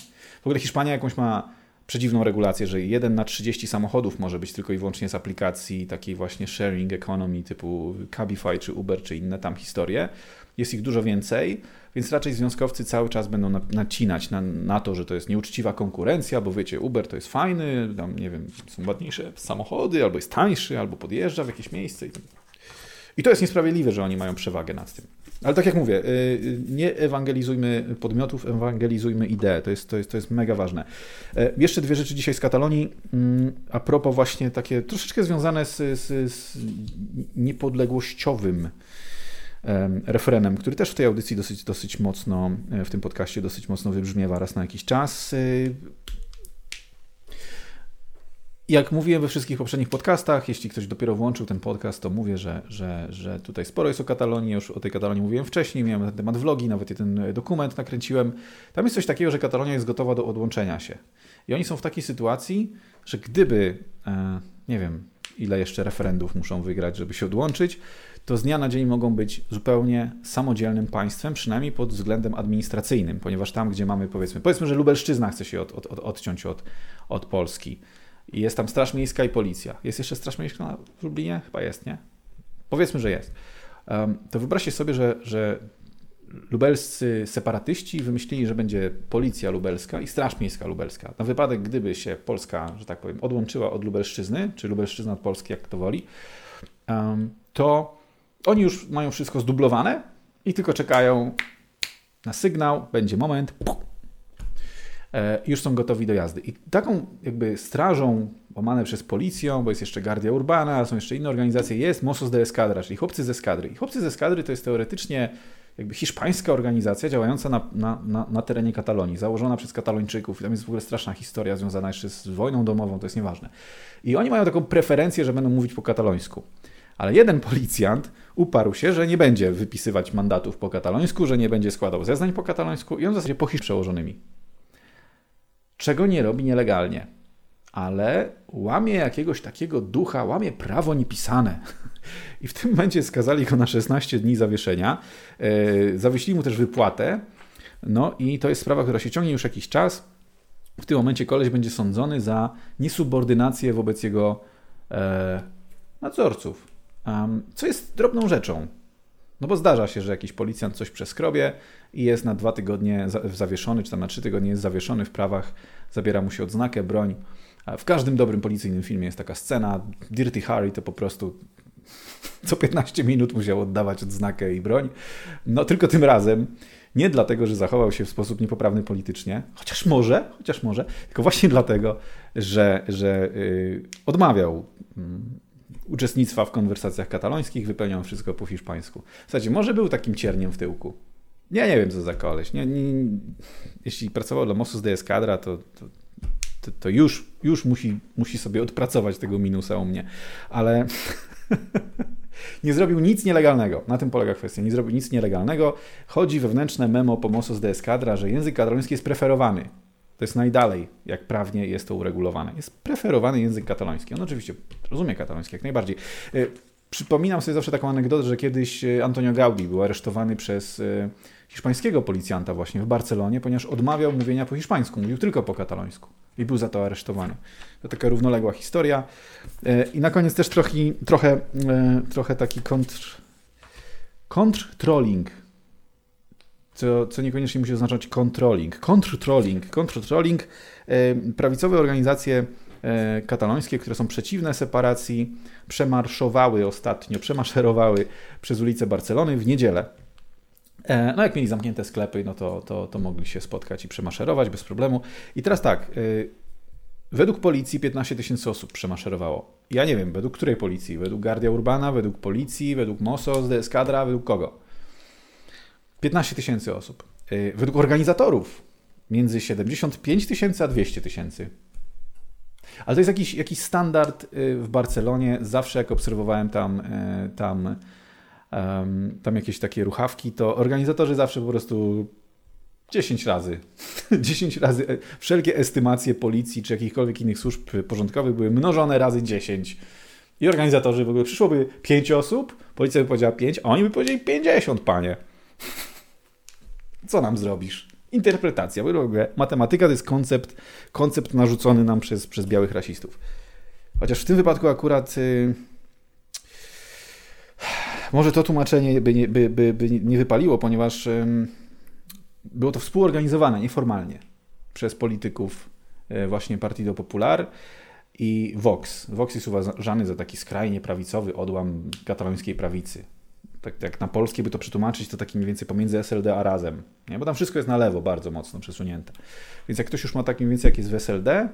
W ogóle Hiszpania jakąś ma przedziwną regulację, że 1 na 30 samochodów może być tylko i wyłącznie z aplikacji takiej właśnie sharing economy typu Cabify czy Uber czy inne tam historie. Jest ich dużo więcej, więc raczej związkowcy cały czas będą nacinać na, na to, że to jest nieuczciwa konkurencja, bo wiecie, Uber to jest fajny, tam nie wiem, są ładniejsze samochody, albo jest tańszy, albo podjeżdża w jakieś miejsce. I, I to jest niesprawiedliwe, że oni mają przewagę nad tym. Ale tak jak mówię, y, y, nie ewangelizujmy podmiotów, ewangelizujmy ideę. To jest, to jest, to jest mega ważne. E, jeszcze dwie rzeczy dzisiaj z Katalonii. Mm, a propos właśnie takie troszeczkę związane z, z, z niepodległościowym referenem, który też w tej audycji dosyć, dosyć mocno, e, w tym podcaście dosyć mocno wybrzmiewa raz na jakiś czas. E, jak mówiłem we wszystkich poprzednich podcastach, jeśli ktoś dopiero włączył ten podcast, to mówię, że, że, że tutaj sporo jest o Katalonii. Już o tej Katalonii mówiłem wcześniej, miałem na ten temat vlogi, nawet jeden dokument nakręciłem. Tam jest coś takiego, że Katalonia jest gotowa do odłączenia się. I oni są w takiej sytuacji, że gdyby, e, nie wiem, ile jeszcze referendów muszą wygrać, żeby się odłączyć, to z dnia na dzień mogą być zupełnie samodzielnym państwem, przynajmniej pod względem administracyjnym, ponieważ tam, gdzie mamy, powiedzmy, powiedzmy, że Lubelszczyzna chce się od, od, od, odciąć od, od Polski i jest tam Straż Miejska i Policja. Jest jeszcze Straż Miejska w Lublinie? Chyba jest, nie? Powiedzmy, że jest. Um, to wyobraźcie sobie, że, że lubelscy separatyści wymyślili, że będzie Policja Lubelska i Straż Miejska Lubelska. Na wypadek, gdyby się Polska, że tak powiem, odłączyła od Lubelszczyzny, czy Lubelszczyzna od Polski, jak to woli, um, to oni już mają wszystko zdublowane i tylko czekają na sygnał, będzie moment, puk, już są gotowi do jazdy. I taką jakby strażą łamane przez policją, bo jest jeszcze Guardia Urbana, są jeszcze inne organizacje, jest Mossos de Escadra, czyli chłopcy z eskadry. I chłopcy z eskadry to jest teoretycznie jakby hiszpańska organizacja działająca na, na, na, na, terenie Katalonii, założona przez Katalończyków. I tam jest w ogóle straszna historia związana jeszcze z wojną domową, to jest nieważne. I oni mają taką preferencję, że będą mówić po katalońsku. Ale jeden policjant uparł się, że nie będzie wypisywać mandatów po katalońsku, że nie będzie składał zeznań po katalońsku i on w zasadzie po przełożonymi czego nie robi nielegalnie. ale łamie jakiegoś takiego ducha, łamie prawo niepisane. I w tym momencie skazali go na 16 dni zawieszenia. E, zawiesili mu też wypłatę. No i to jest sprawa, która się ciągnie już jakiś czas. W tym momencie koleś będzie sądzony za niesubordynację wobec jego e, nadzorców. Co jest drobną rzeczą. No bo zdarza się, że jakiś policjant coś przeskrobie i jest na dwa tygodnie zawieszony, czy tam na trzy tygodnie jest zawieszony w prawach, zabiera mu się odznakę, broń. W każdym dobrym policyjnym filmie jest taka scena. Dirty Harry to po prostu co 15 minut musiał oddawać odznakę i broń. No tylko tym razem nie dlatego, że zachował się w sposób niepoprawny politycznie, chociaż może, chociaż może, tylko właśnie dlatego, że, że yy, odmawiał yy, uczestnictwa w konwersacjach katalońskich, wypełniał wszystko po hiszpańsku. W zasadzie może był takim cierniem w tyłku. Ja nie wiem, co za koleś. Nie, nie, jeśli pracował dla Mossos de Escadra, to, to, to, to, już, już musi, musi sobie odpracować tego minusa u mnie. Ale nie zrobił nic nielegalnego. Na tym polega kwestia. Nie zrobił nic nielegalnego. Chodzi wewnętrzne memo Pomosos de Escadra, że język kataloński jest preferowany. To jest najdalej, jak prawnie jest to uregulowane. Jest preferowany język kataloński. On oczywiście rozumie kataloński jak najbardziej. E, przypominam sobie zawsze taką anegdotę, że kiedyś e, Antonio Gaudi był aresztowany przez e, hiszpańskiego policjanta właśnie w Barcelonie, ponieważ odmawiał mówienia po hiszpańsku, mówił tylko po katalońsku i był za to aresztowany. To taka równoległa historia. I na koniec też trochę, trochę, trochę taki kontr, kontrtrolling co, co niekoniecznie musi oznaczać controlling. Controlling. Controlling. Prawicowe organizacje e, katalońskie, które są przeciwne separacji, przemarszowały ostatnio, przemaszerowały przez ulicę Barcelony w niedzielę. E, no jak mieli zamknięte sklepy, no to, to, to mogli się spotkać i przemaszerować bez problemu. I teraz tak, e, według policji 15 tysięcy osób przemaszerowało. Ja nie wiem, według której policji? Według Guardia Urbana, według policji, według Mossos, de Escadra, według kogo? 15 tysięcy osób. Y, według organizatorów między 75 tysięcy a 200 tysięcy. Ale to jest jakiś, jakiś standard y, w Barcelonie. Zawsze jak obserwowałem tam, y, tam, tam jakieś takie ruchawki, to organizatorzy zawsze po prostu 10 razy. 10 razy. E, wszelkie estymacje policji czy jakichkolwiek innych służb porządkowych były mnożone razy 10. I organizatorzy w ogóle przyszłoby 5 osób, policja by powiedziała 5, a oni by powiedzieli 50, panie. Co nam zrobisz? Interpretacja. W ogóle matematyka to jest koncept, koncept narzucony nam przez, przez białych rasistów. Chociaż w tym wypadku akurat yy, może to tłumaczenie by nie, by, by, by nie wypaliło, ponieważ yy, było to współorganizowane nieformalnie przez polityków yy, właśnie Partido Popular i Vox. Vox jest uważany za taki skrajnie prawicowy odłam katalońskiej prawicy tak jak na polskie by to przetłumaczyć, to taki mniej więcej pomiędzy SLD a razem. Nie? Bo tam wszystko jest na lewo bardzo mocno przesunięte. Więc jak ktoś już ma tak mniej więcej jak jest w SLD,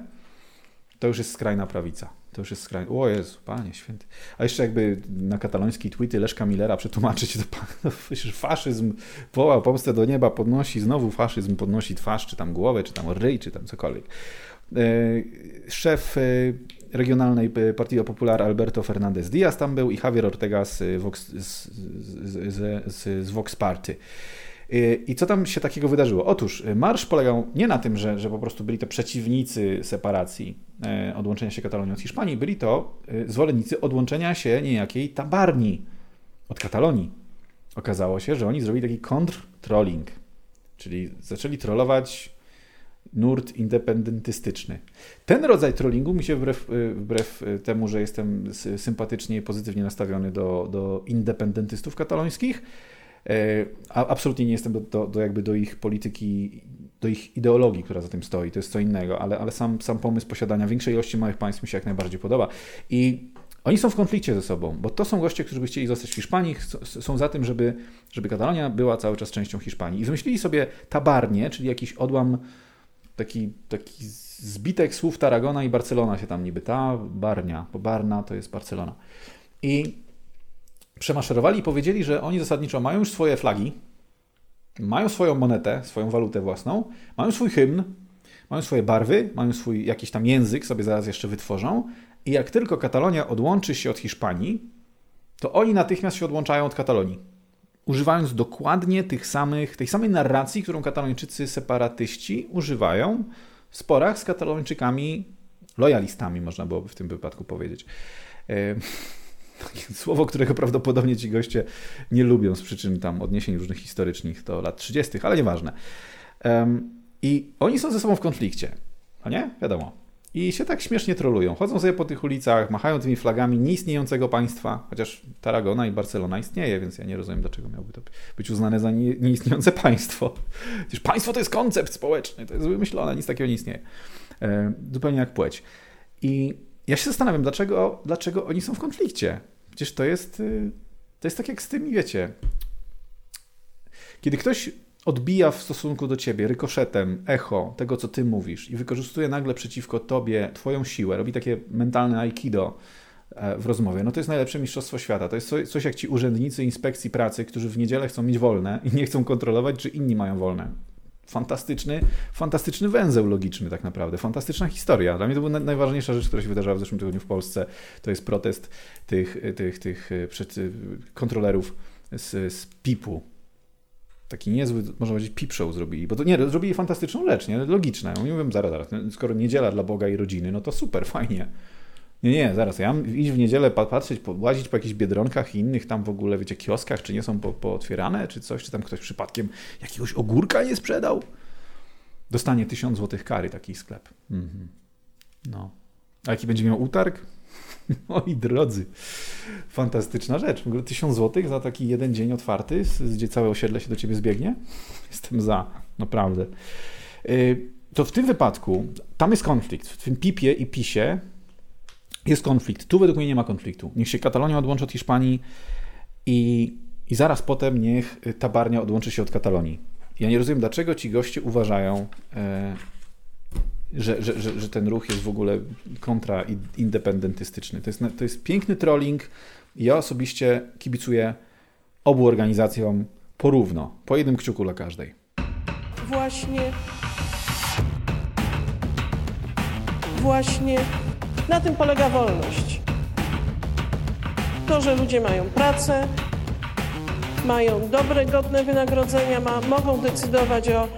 to już jest skrajna prawica. To już jest skrajna... O Jezu, panie święty. A jeszcze jakby na katalońskiej tweety Leszka Millera przetłumaczyć, to, to faszyzm woła pomstę do nieba, podnosi, znowu faszyzm podnosi twarz, czy tam głowę, czy tam ryj, czy tam cokolwiek. E, szef e, regionalnej Partido Popular Alberto Fernandez Diaz tam był i Javier Ortega z Vox, z, z, z, z Vox Party. I co tam się takiego wydarzyło? Otóż marsz polegał nie na tym, że, że po prostu byli to przeciwnicy separacji, e, odłączenia się Katalonii od Hiszpanii, byli to zwolennicy odłączenia się niejakiej tabarni od Katalonii. Okazało się, że oni zrobili taki kontrtrolling, czyli zaczęli trollować nurt independentystyczny. Ten rodzaj trollingu mi się wbrew, y, wbrew y, temu, że jestem sympatycznie i pozytywnie nastawiony do, do independentystów katalońskich, y, absolutnie nie jestem do, do, do, jakby do ich polityki, do ich ideologii, która za tym stoi, to jest co innego, ale, ale sam, sam pomysł posiadania większej ilości małych państw mi się jak najbardziej podoba. I oni są w konflikcie ze sobą, bo to są goście, którzy by chcieli zostać w Hiszpanii, są za tym, żeby, żeby Katalonia była cały czas częścią Hiszpanii. I wymyślili sobie tabarnie, czyli jakiś odłam taki, taki zbitek słów Tarragona i Barcelona się tam niby, ta Barnia, bo Barna to jest Barcelona. I przemaszerowali i powiedzieli, że oni zasadniczo mają już swoje flagi, mają swoją monetę, swoją walutę własną, mają swój hymn, mają swoje barwy, mają swój jakiś tam język, sobie zaraz jeszcze wytworzą i jak tylko Katalonia odłączy się od Hiszpanii, to oni natychmiast się odłączają od Katalonii używając dokładnie tych samych, tej samej narracji, którą katalończycy separatyści używają w sporach z katalończykami lojalistami, można byłoby w tym wypadku powiedzieć. Słowo, którego prawdopodobnie ci goście nie lubią z przyczyn tam odniesień różnych historycznych do lat 30., ale nieważne. I oni są ze sobą w konflikcie. No nie? Wiadomo. I się tak śmiesznie trolują. Chodzą sobie po tych ulicach, machają tymi flagami nieistniejącego państwa, chociaż Tarragona i Barcelona istnieje, więc ja nie rozumiem, dlaczego miałoby to być uznane za nieistniejące państwo. Przecież państwo to jest koncept społeczny, to jest wymyślone, nic takiego nie istnieje. E, zupełnie jak płeć. I ja się zastanawiam, dlaczego, dlaczego oni są w konflikcie. Przecież to jest, y, to jest tak jak z tymi, wiecie. Kiedy ktoś odbija w stosunku do ciebie rykoszetem, echo tego, co ty mówisz i wykorzystuje nagle przeciwko tobie twoją siłę, robi takie mentalne aikido e, w rozmowie, no to jest najlepsze mistrzostwo świata. To jest coś jak ci urzędnicy inspekcji pracy, którzy w niedzielę chcą mieć wolne i nie chcą kontrolować, czy inni mają wolne. Fantastyczny, fantastyczny węzeł logiczny tak naprawdę, fantastyczna historia. Dla mnie to była najważniejsza rzecz, która się wydarzyła w zeszłym tygodniu w Polsce. To jest protest tych, tych, tych e, przed, kontrolerów z, z PIP-u, taki niezły, można powiedzieć, pipshow zrobili, bo to nie, zrobili fantastyczną rzecz, nie? Logiczne. Oni mówią, zaraz, zaraz, no, skoro niedziela dla Boga i rodziny, no to super, fajnie. Nie, nie, zaraz, ja mam iść w niedzielę patrzeć, łazić po jakichś Biedronkach i innych tam w ogóle, wiecie, kioskach, czy nie są po, pootwierane, czy coś, czy tam ktoś przypadkiem jakiegoś ogórka nie sprzedał. Dostanie tysiąc złotych kary taki sklep. Mhm. No. A jaki będzie miał utarg? Moi drodzy, fantastyczna rzecz. W ogóle 1000 zł za taki jeden dzień otwarty, gdzie całe osiedle się do ciebie zbiegnie? Jestem za, naprawdę. Y, to w tym wypadku, tam jest konflikt. W tym PIP-ie i PiSie jest konflikt. Tu według mnie nie ma konfliktu. Niech się Katalonia odłączy od Hiszpanii i, i zaraz potem niech Tabarnia odłączy się od Katalonii. Ja nie rozumiem, dlaczego ci goście uważają, e, że, że, że, że ten ruch jest w ogóle kontraindependentystyczny. To jest, to jest piękny trolling. Ja osobiście kibicuję obu organizacjom porówno, po jednym kciuku dla każdej. Właśnie, właśnie na tym polega wolność. To, że ludzie mają pracę, mają dobre, godne wynagrodzenia, ma, mogą decydować o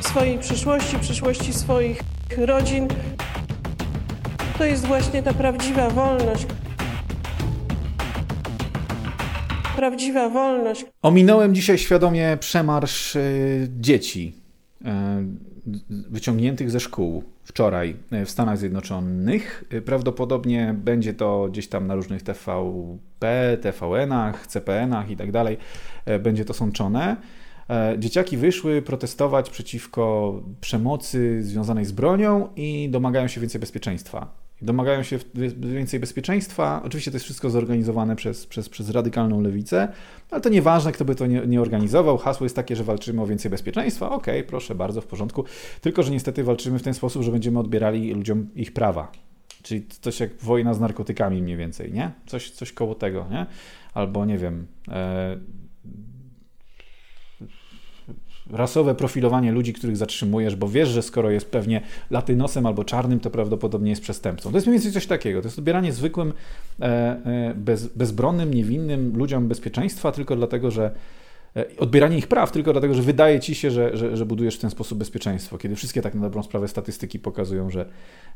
swojej przyszłości, przyszłości swoich rodzin. To jest właśnie ta prawdziwa wolność. Prawdziwa wolność. Ominąłem dzisiaj świadomie przemarsz y, dzieci y, wyciągniętych ze szkół wczoraj w Stanach Zjednoczonych. Prawdopodobnie będzie to gdzieś tam na różnych TVP, TVN-ach, CPN-ach i tak dalej. E, będzie to sączone. E, dzieciaki wyszły protestować przeciwko przemocy związanej z bronią i domagają się więcej bezpieczeństwa. Domagają się więcej bezpieczeństwa. Oczywiście to jest wszystko zorganizowane przez, przez, przez radykalną lewicę, ale to nieważne, kto by to nie, nie organizował. Hasło jest takie, że walczymy o więcej bezpieczeństwa. Okej, okay, proszę bardzo, w porządku. Tylko, że niestety walczymy w ten sposób, że będziemy odbierali ludziom ich prawa. Czyli coś jak wojna z narkotykami mniej więcej, nie? Coś, coś koło tego, nie? Albo nie wiem. E rasowe profilowanie ludzi, których zatrzymujesz, bo wiesz, że skoro jest pewnie latynosem albo czarnym, to prawdopodobnie jest przestępcą. To jest mniej więcej coś takiego. To jest odbieranie zwykłym, e, e, bez, bezbronnym, niewinnym ludziom bezpieczeństwa tylko dlatego, że odbieranie ich praw tylko dlatego, że wydaje ci się, że, że, że, budujesz w ten sposób bezpieczeństwo, kiedy wszystkie tak na dobrą sprawę statystyki pokazują, że,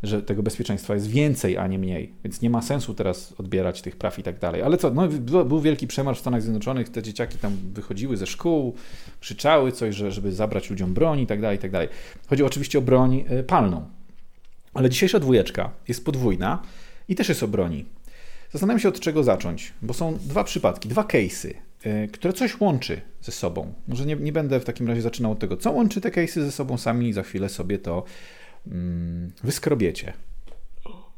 że tego bezpieczeństwa jest więcej, a nie mniej, więc nie ma sensu teraz odbierać tych praw i tak dalej. Ale co, no, był wielki przemarsz w Stanach Zjednoczonych, te dzieciaki tam wychodziły ze szkół, krzyczały coś, że, żeby zabrać ludziom broń i tak dalej, i tak dalej. Chodzi oczywiście o broń e, palną. Ale dzisiejsza dwójeczka jest podwójna i też jest o broni. Zastanawiam się od czego zacząć, bo są dwa przypadki, dwa case'y E, które coś łączy ze sobą. Może nie, nie będę w takim razie zaczynał od tego, co łączy te case'y ze sobą sami, za chwilę sobie to mm, wyskrobiecie.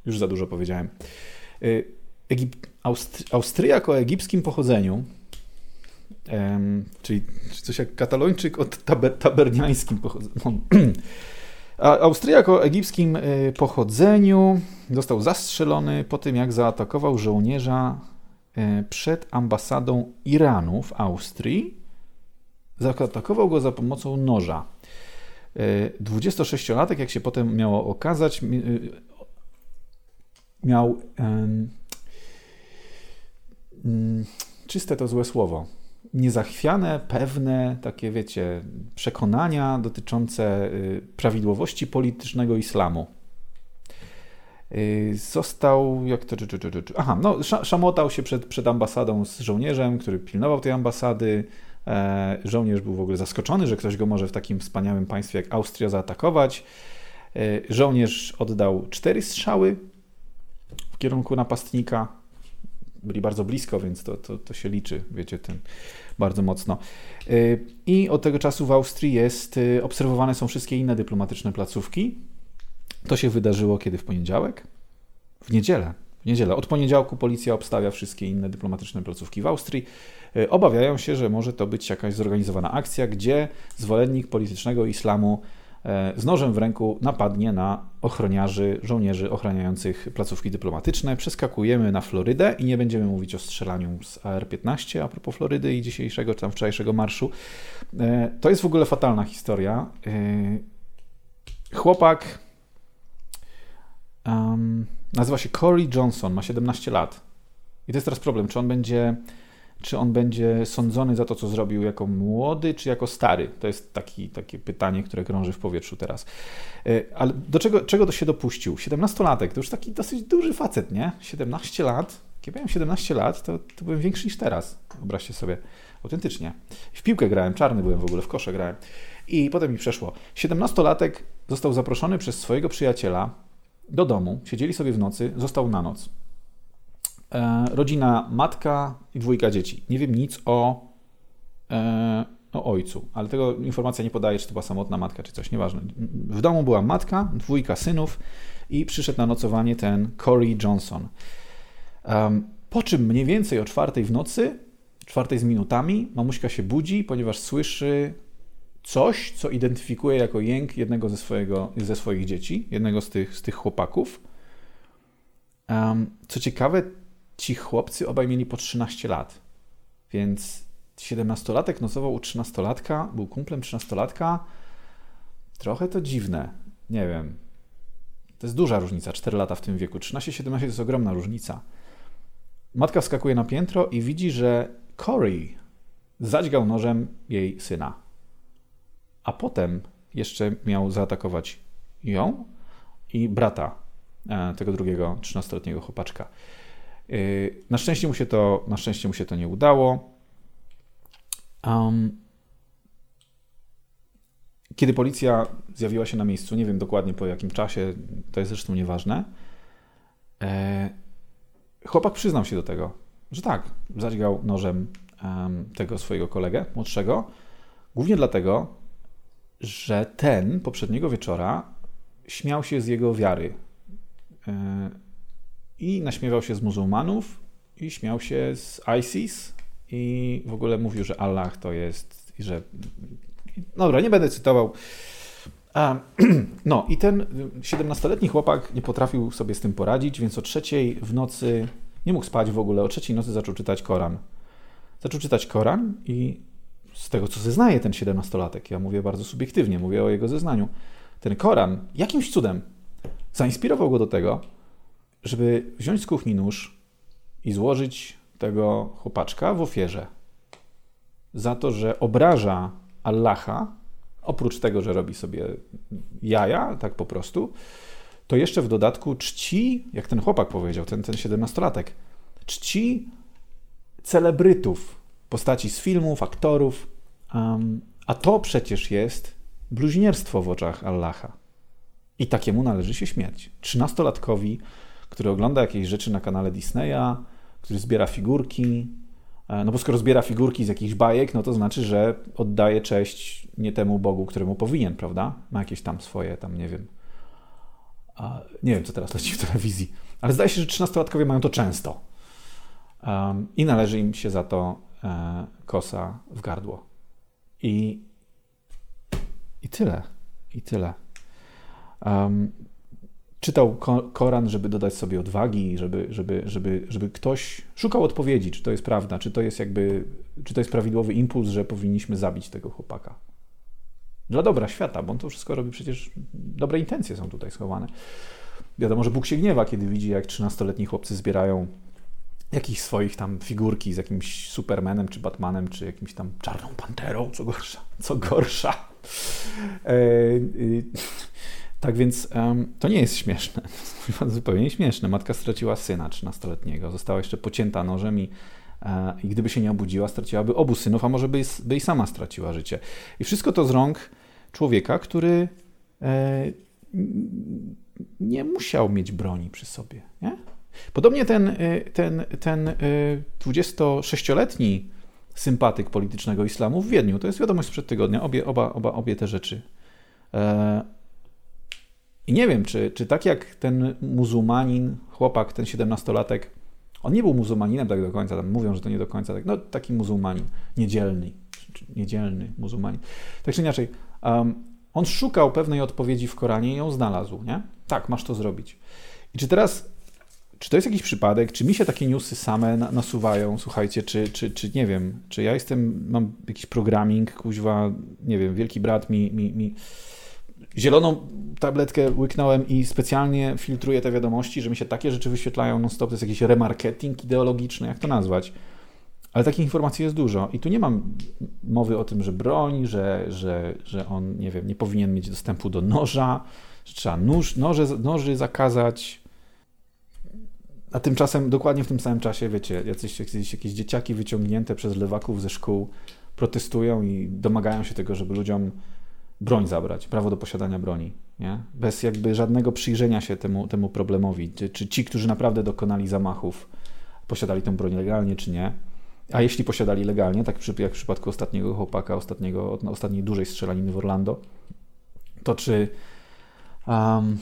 Już za dużo powiedziałem. E, Egip Austry Austriak o egipskim pochodzeniu, czyli coś jak katalończyk o taber taberniańskim pochodzeniu. Austriak o egipskim e, pochodzeniu został zastrzelony po tym, jak zaatakował żołnierza przed ambasadą Iranu w Austrii. Zaatakował go za pomocą noża. 26-latek, jak się potem miało okazać, e, miał mm, czyste to złe słowo. Niezachwiane, pewne, takie wiecie, przekonania dotyczące y, prawidłowości politycznego islamu. Został, jak to, aha, no, szamotał się przed, przed ambasadą z żołnierzem, który pilnował tej ambasady. E, żołnierz był w ogóle zaskoczony, że ktoś go może w takim wspaniałym państwie jak Austria zaatakować. E, żołnierz oddał cztery strzały w kierunku napastnika. Byli bardzo blisko, więc to, to, to się liczy, wiecie, ten bardzo mocno. E, I od tego czasu w Austrii jest, obserwowane są wszystkie inne dyplomatyczne placówki. To się wydarzyło kiedy w poniedziałek? W niedzielę. W niedzielę. Od poniedziałku policja obstawia wszystkie inne dyplomatyczne placówki w Austrii. E, obawiają się, że może to być jakaś zorganizowana akcja, gdzie zwolennik politycznego islamu e, z nożem w ręku napadnie na ochroniarzy, żołnierzy ochraniających placówki dyplomatyczne. Przeskakujemy na Florydę i nie będziemy mówić o strzelaniu z AR-15 a propos Florydy i dzisiejszego czy tam wczorajszego marszu. E, to jest w ogóle fatalna historia. Chłopak um, nazywa się Corey Johnson, ma 17 lat. I to jest teraz problem, czy on będzie czy on będzie sądzony za to, co zrobił jako młody, czy jako stary? To jest taki, takie pytanie, które krąży w powietrzu teraz. E, ale do czego, czego to się dopuścił? 17-latek, to już taki dosyć duży facet, nie? 17 lat. Kiedy miałem 17 lat, to, to byłem większy niż teraz. Wyobraźcie sobie. Autentycznie. W piłkę grałem, czarny byłem w ogóle, w kosze grałem. I potem mi przeszło. 17-latek został zaproszony przez swojego przyjaciela do domu, siedzieli sobie w nocy, został na noc. E, rodzina, matka i dwójka dzieci. Nie wiem nic o, e, o ojcu, ale tego informacja nie podaje, czy to była samotna matka, czy coś, nieważne. W domu była matka, dwójka synów i przyszedł na nocowanie ten Corey Johnson. Po czym mniej więcej o czwartej w nocy, czwartej z minutami, mamuśka się budzi, ponieważ słyszy coś, co identyfikuje jako jęk jednego ze, swojego, ze swoich dzieci, jednego z tych, z tych chłopaków. Um, co ciekawe, ci chłopcy obaj mieli po 13 lat, więc 17-latek nocował u 13-latka, był kumplem 13-latka. Trochę to dziwne, nie wiem. To jest duża różnica, 4 lata w tym wieku. 13-17 to jest ogromna różnica. Matka wskakuje na piętro i widzi, że Corey zadźgał nożem jej syna a potem jeszcze miał zaatakować ją i brata e, tego drugiego 13-letniego chłopaczka. E, na szczęście mu się to, na szczęście mu się to nie udało. Um, kiedy policja zjawiła się na miejscu, nie wiem dokładnie po jakim czasie, to jest zresztą nieważne, e, chłopak przyznał się do tego, że tak, zadźgał nożem um, tego swojego kolegę młodszego, głównie dlatego, że ten poprzedniego wieczora śmiał się z jego wiary. E, I naśmiewał się z muzułmanów, i śmiał się z ISIS, i w ogóle mówił, że Allah to jest, i że. Dobra, nie będę cytował. No i ten 17-letni chłopak nie potrafił sobie z tym poradzić, więc o trzeciej w nocy nie mógł spać w ogóle. O trzeciej nocy zaczął czytać Koran. Zaczął czytać Koran i z tego, co zeznaje ten 17-latek, ja mówię bardzo subiektywnie, mówię o jego zeznaniu, ten Koran jakimś cudem zainspirował go do tego, żeby wziąć z kuchni nóż i złożyć tego chłopaczka w ofierze. Za to, że obraża Allaha, oprócz tego, że robi sobie jaja, tak po prostu, to jeszcze w dodatku czci, jak ten chłopak powiedział, ten, ten 17-latek, czci celebrytów, postaci z filmów, aktorów. Um, a to przecież jest bluźnierstwo w oczach Allaha. I takiemu należy się śmierć. Trzynastolatkowi, który ogląda jakieś rzeczy na kanale Disneya, który zbiera figurki. E, no bo skoro zbiera figurki z jakichś bajek, no to znaczy, że oddaje cześć nie temu Bogu, któremu powinien, prawda? Ma jakieś tam swoje, tam nie wiem. Nie wiem, co teraz leci w telewizji. Ale zdaje się, że trzynastolatkowie mają to często. Um, I należy im się za to kosa w gardło. I, i tyle. I tyle. Um, czytał Koran, żeby dodać sobie odwagi, żeby, żeby, żeby, żeby ktoś szukał odpowiedzi, czy to jest prawda, czy to jest jakby, czy to jest prawidłowy impuls, że powinniśmy zabić tego chłopaka. Dla dobra świata, bo on to wszystko robi przecież, dobre intencje są tutaj schowane. Wiadomo, że Bóg się gniewa, kiedy widzi, jak 13-letni chłopcy zbierają jakichś swoich tam figurki z jakimś Supermanem, czy Batmanem, czy jakimś tam Czarną Panterą, co gorsza. Co gorsza. E, y, Tak więc um, to nie jest śmieszne. Zupełnie śmieszne. Matka straciła syna 13-letniego. Została jeszcze pocięta nożem i, e, i gdyby się nie obudziła, straciłaby obu synów, a może by, by i sama straciła życie. I wszystko to z rąk człowieka, który e, nie musiał mieć broni przy sobie. Nie? Podobnie ten, e, ten, ten 26-letni e, sympatyk politycznego islamu w Wiedniu, to jest wiadomość sprzed tygodnia, obie, oba, oba, obie te rzeczy. E, I nie wiem, czy, czy tak jak ten muzułmanin, chłopak, ten 17-latek, on nie był muzułmaninem tak do końca, tam mówią, że to nie do końca tak, no taki muzułmanin, niedzielny, niedzielny muzułmanin. Tak czy inaczej, um, on szukał pewnej odpowiedzi w Koranie i ją znalazł, nie? Tak, masz to zrobić. I czy teraz czy to jest jakiś przypadek? Czy mi się takie newsy same nasuwają? Słuchajcie, czy, czy, czy nie wiem, czy ja jestem, mam jakiś programming, kuźwa, nie wiem, wielki brat mi, mi, mi zieloną tabletkę łyknąłem i specjalnie filtruję te wiadomości, że mi się takie rzeczy wyświetlają non-stop, to jest jakiś remarketing ideologiczny, jak to nazwać. Ale takich informacji jest dużo i tu nie mam mowy o tym, że broń, że, że, że on, nie wiem, nie powinien mieć dostępu do noża, że trzeba nóż, noże, noży zakazać, a tymczasem, dokładnie w tym samym czasie, wiecie, jacyś, jakieś, jakieś dzieciaki wyciągnięte przez lewaków ze szkół protestują i domagają się tego, żeby ludziom broń zabrać, prawo do posiadania broni, nie? bez jakby żadnego przyjrzenia się temu, temu problemowi, czy, czy ci, którzy naprawdę dokonali zamachów, posiadali tę broń legalnie, czy nie. A jeśli posiadali legalnie, tak jak w przypadku ostatniego chłopaka, ostatniego, ostatniej dużej strzelaniny w Orlando, to czy, um,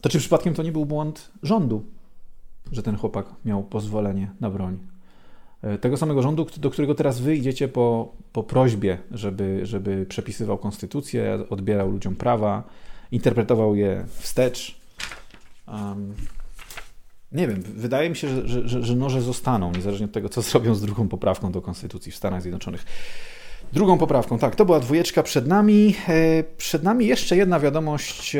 to czy przypadkiem to nie był błąd rządu, że ten chłopak miał pozwolenie na broń. E, tego samego rządu, do którego teraz wy idziecie po, po prośbie, żeby, żeby przepisywał konstytucję, odbierał ludziom prawa, interpretował je wstecz. Um, nie wiem, wydaje mi się, że, że, że noże zostaną, niezależnie od tego, co zrobią z drugą poprawką do konstytucji w Stanach Zjednoczonych. Drugą poprawką, tak, to była dwójeczka przed nami. E, przed nami jeszcze jedna wiadomość e,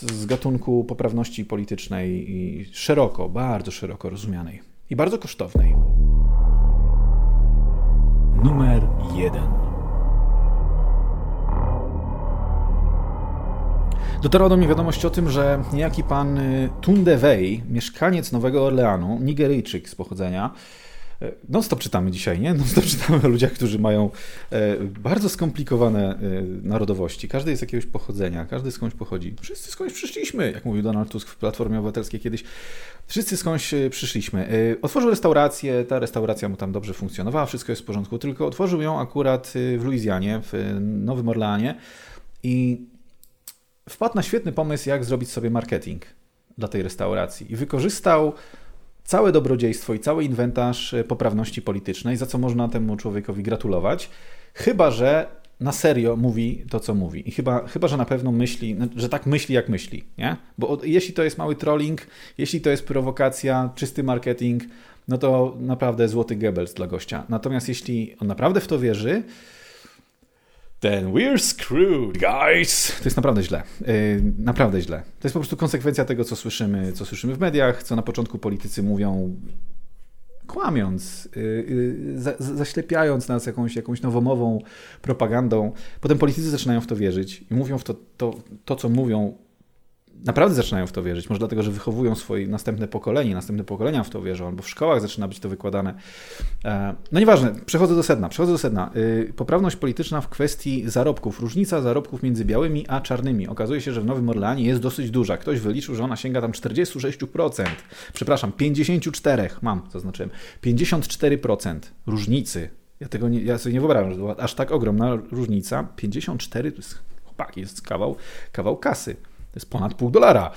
z gatunku poprawności politycznej i szeroko, bardzo szeroko rozumianej i bardzo kosztownej. Numer jeden. Dotarła do mnie wiadomość o tym, że niejaki pan e, Tunde Wei, mieszkaniec Nowego Orleanu, Nigeryjczyk z pochodzenia, Non-stop czytamy dzisiaj, nie? Non-stop czytamy o ludziach, którzy mają e, bardzo skomplikowane e, narodowości. Każdy jest jakiegoś pochodzenia, każdy skądś pochodzi. Wszyscy skądś przyszliśmy, jak mówił Donald Tusk w Platformie Obywatelskiej kiedyś. Wszyscy skądś przyszliśmy. Otworzył restaurację, ta restauracja mu tam dobrze funkcjonowała, wszystko jest w porządku, tylko otworzył ją akurat w Luizjanie, w Nowym Orleanie i wpadł na świetny pomysł, jak zrobić sobie marketing dla tej restauracji. I wykorzystał całe dobrodziejstwo i cały inwentarz e, poprawności politycznej, za co można temu człowiekowi gratulować, chyba że na serio mówi to, co mówi. I chyba, chyba że na pewno myśli, że tak myśli, jak myśli. Nie? Bo jeśli to jest mały trolling, jeśli to jest prowokacja, czysty marketing, no to naprawdę złoty Goebbels dla gościa. Natomiast jeśli on naprawdę w to wierzy, then we're screwed, guys. To jest naprawdę źle. Yy, naprawdę źle. To jest po prostu konsekwencja tego, co słyszymy, co słyszymy w mediach, co na początku politycy mówią kłamiąc, yy, za, zaślepiając nas jakąś, jakąś nowomową propagandą. Potem politycy zaczynają w to wierzyć i mówią w to, to, to co mówią naprawdę zaczynają w to wierzyć. Może dlatego, że wychowują swoje następne pokolenie, następne pokolenia w to wierzą, albo w szkołach zaczyna być to wykładane. E, no nieważne, przechodzę do sedna. Przechodzę do sedna. Y, poprawność polityczna w kwestii zarobków. Różnica zarobków między białymi a czarnymi. Okazuje się, że w Nowym Orleanie jest dosyć duża. Ktoś wyliczył, że ona sięga tam 46%. Przepraszam, 54%. Mam, zaznaczyłem. 54% różnicy. Ja tego nie, ja sobie nie wyobrażam, że była aż tak ogromna różnica. 54 to jest, chłopaki, jest kawał, kawał kasy. To jest ponad pół dolara.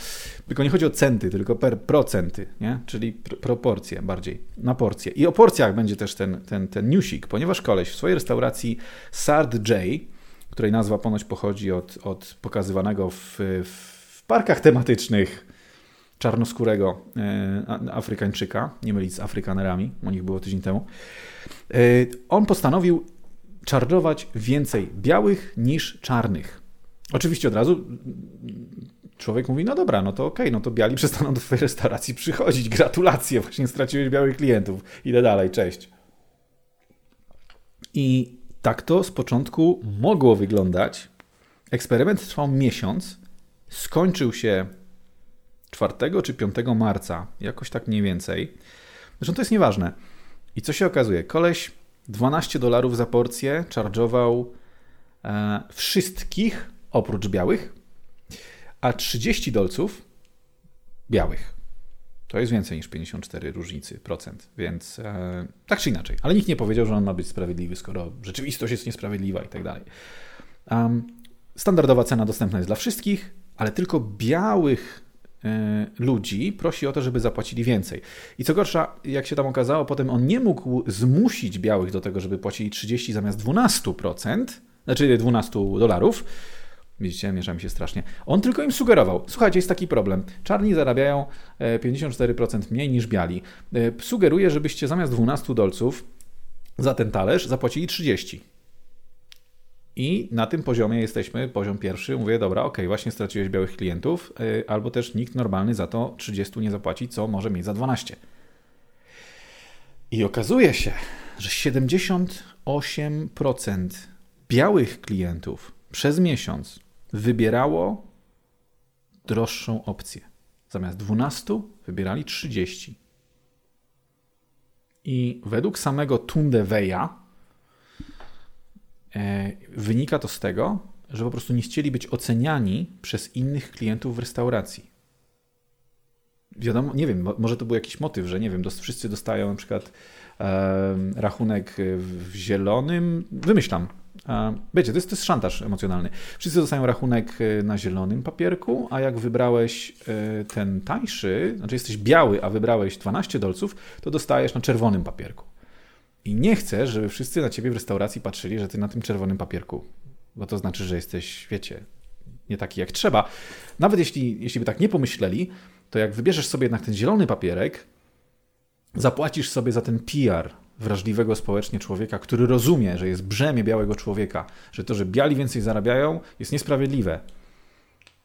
Tylko nie chodzi o centy, tylko per procenty, nie? czyli pr proporcje bardziej, na porcje. I o porcjach będzie też ten, ten, ten newsik, ponieważ koleś w swojej restauracji Sard J, której nazwa ponoć pochodzi od, od pokazywanego w, w parkach tematycznych czarnoskórego e, Afrykańczyka, nie mylić z Afrykanerami, o nich było tydzień temu, e, on postanowił czarżować więcej białych niż czarnych. Oczywiście od razu człowiek mówi, no dobra, no to okej, okay, no to biali przestaną do twojej restauracji przychodzić. Gratulacje, właśnie straciłeś białych klientów. Idę dalej, cześć. I tak to z początku mogło wyglądać. Eksperyment trwał miesiąc. skończył się 4 czy 5 marca, jakoś tak mniej więcej. Zresztą to jest nieważne. I co się okazuje? Koleś 12 dolarów za porcję charge'ował e, wszystkich oprócz białych, a 30 dolców białych. To jest więcej niż 54 różnicy procent, więc e, tak czy inaczej. Ale nikt nie powiedział, że on ma być sprawiedliwy, skoro rzeczywistość jest niesprawiedliwa i tak dalej. Um, standardowa cena dostępna jest dla wszystkich, ale tylko białych e, ludzi prosi o to, żeby zapłacili więcej. I co gorsza, jak się tam okazało, potem on nie mógł zmusić białych do tego, żeby płacili 30 zamiast 12%, znaczy 12 dolarów, Widzicie, miesza mi się strasznie. On tylko im sugerował. Słuchajcie, jest taki problem. Czarni zarabiają 54% e, mniej niż biali. E, sugeruję, żebyście zamiast 12 dolców za ten talerz zapłacili 30. I na tym poziomie jesteśmy, poziom pierwszy. Mówię, dobra, ok, właśnie straciłeś białych klientów, e, albo też nikt normalny za to 30 nie zapłaci, co może mieć za 12. I okazuje się, że 78% białych klientów przez miesiąc wybierało droższą opcję. Zamiast 12 wybierali 30. I według samego Tundeweja e, wynika to z tego, że po prostu nie chcieli być oceniani przez innych klientów w restauracji. Wiadomo, nie wiem, może to był jakiś motyw, że nie wiem, wszyscy dostają na przykład e, rachunek w zielonym, wymyślam, Wiecie, to jest, to jest szantaż emocjonalny. Wszyscy dostają rachunek e, na zielonym papierku, a jak wybrałeś e, ten tańszy, znaczy jesteś biały, a wybrałeś 12 dolców, to dostajesz na czerwonym papierku. I nie chcesz, żeby wszyscy na ciebie w restauracji patrzyli, że ty na tym czerwonym papierku, bo to znaczy, że jesteś, wiecie, nie taki jak trzeba. Nawet jeśli, jeśli by tak nie pomyśleli, to jak wybierzesz sobie jednak ten zielony papierek, zapłacisz sobie za ten PR, wrażliwego społecznie człowieka, który rozumie, że jest brzemię białego człowieka, że to, że biali więcej zarabiają, jest niesprawiedliwe.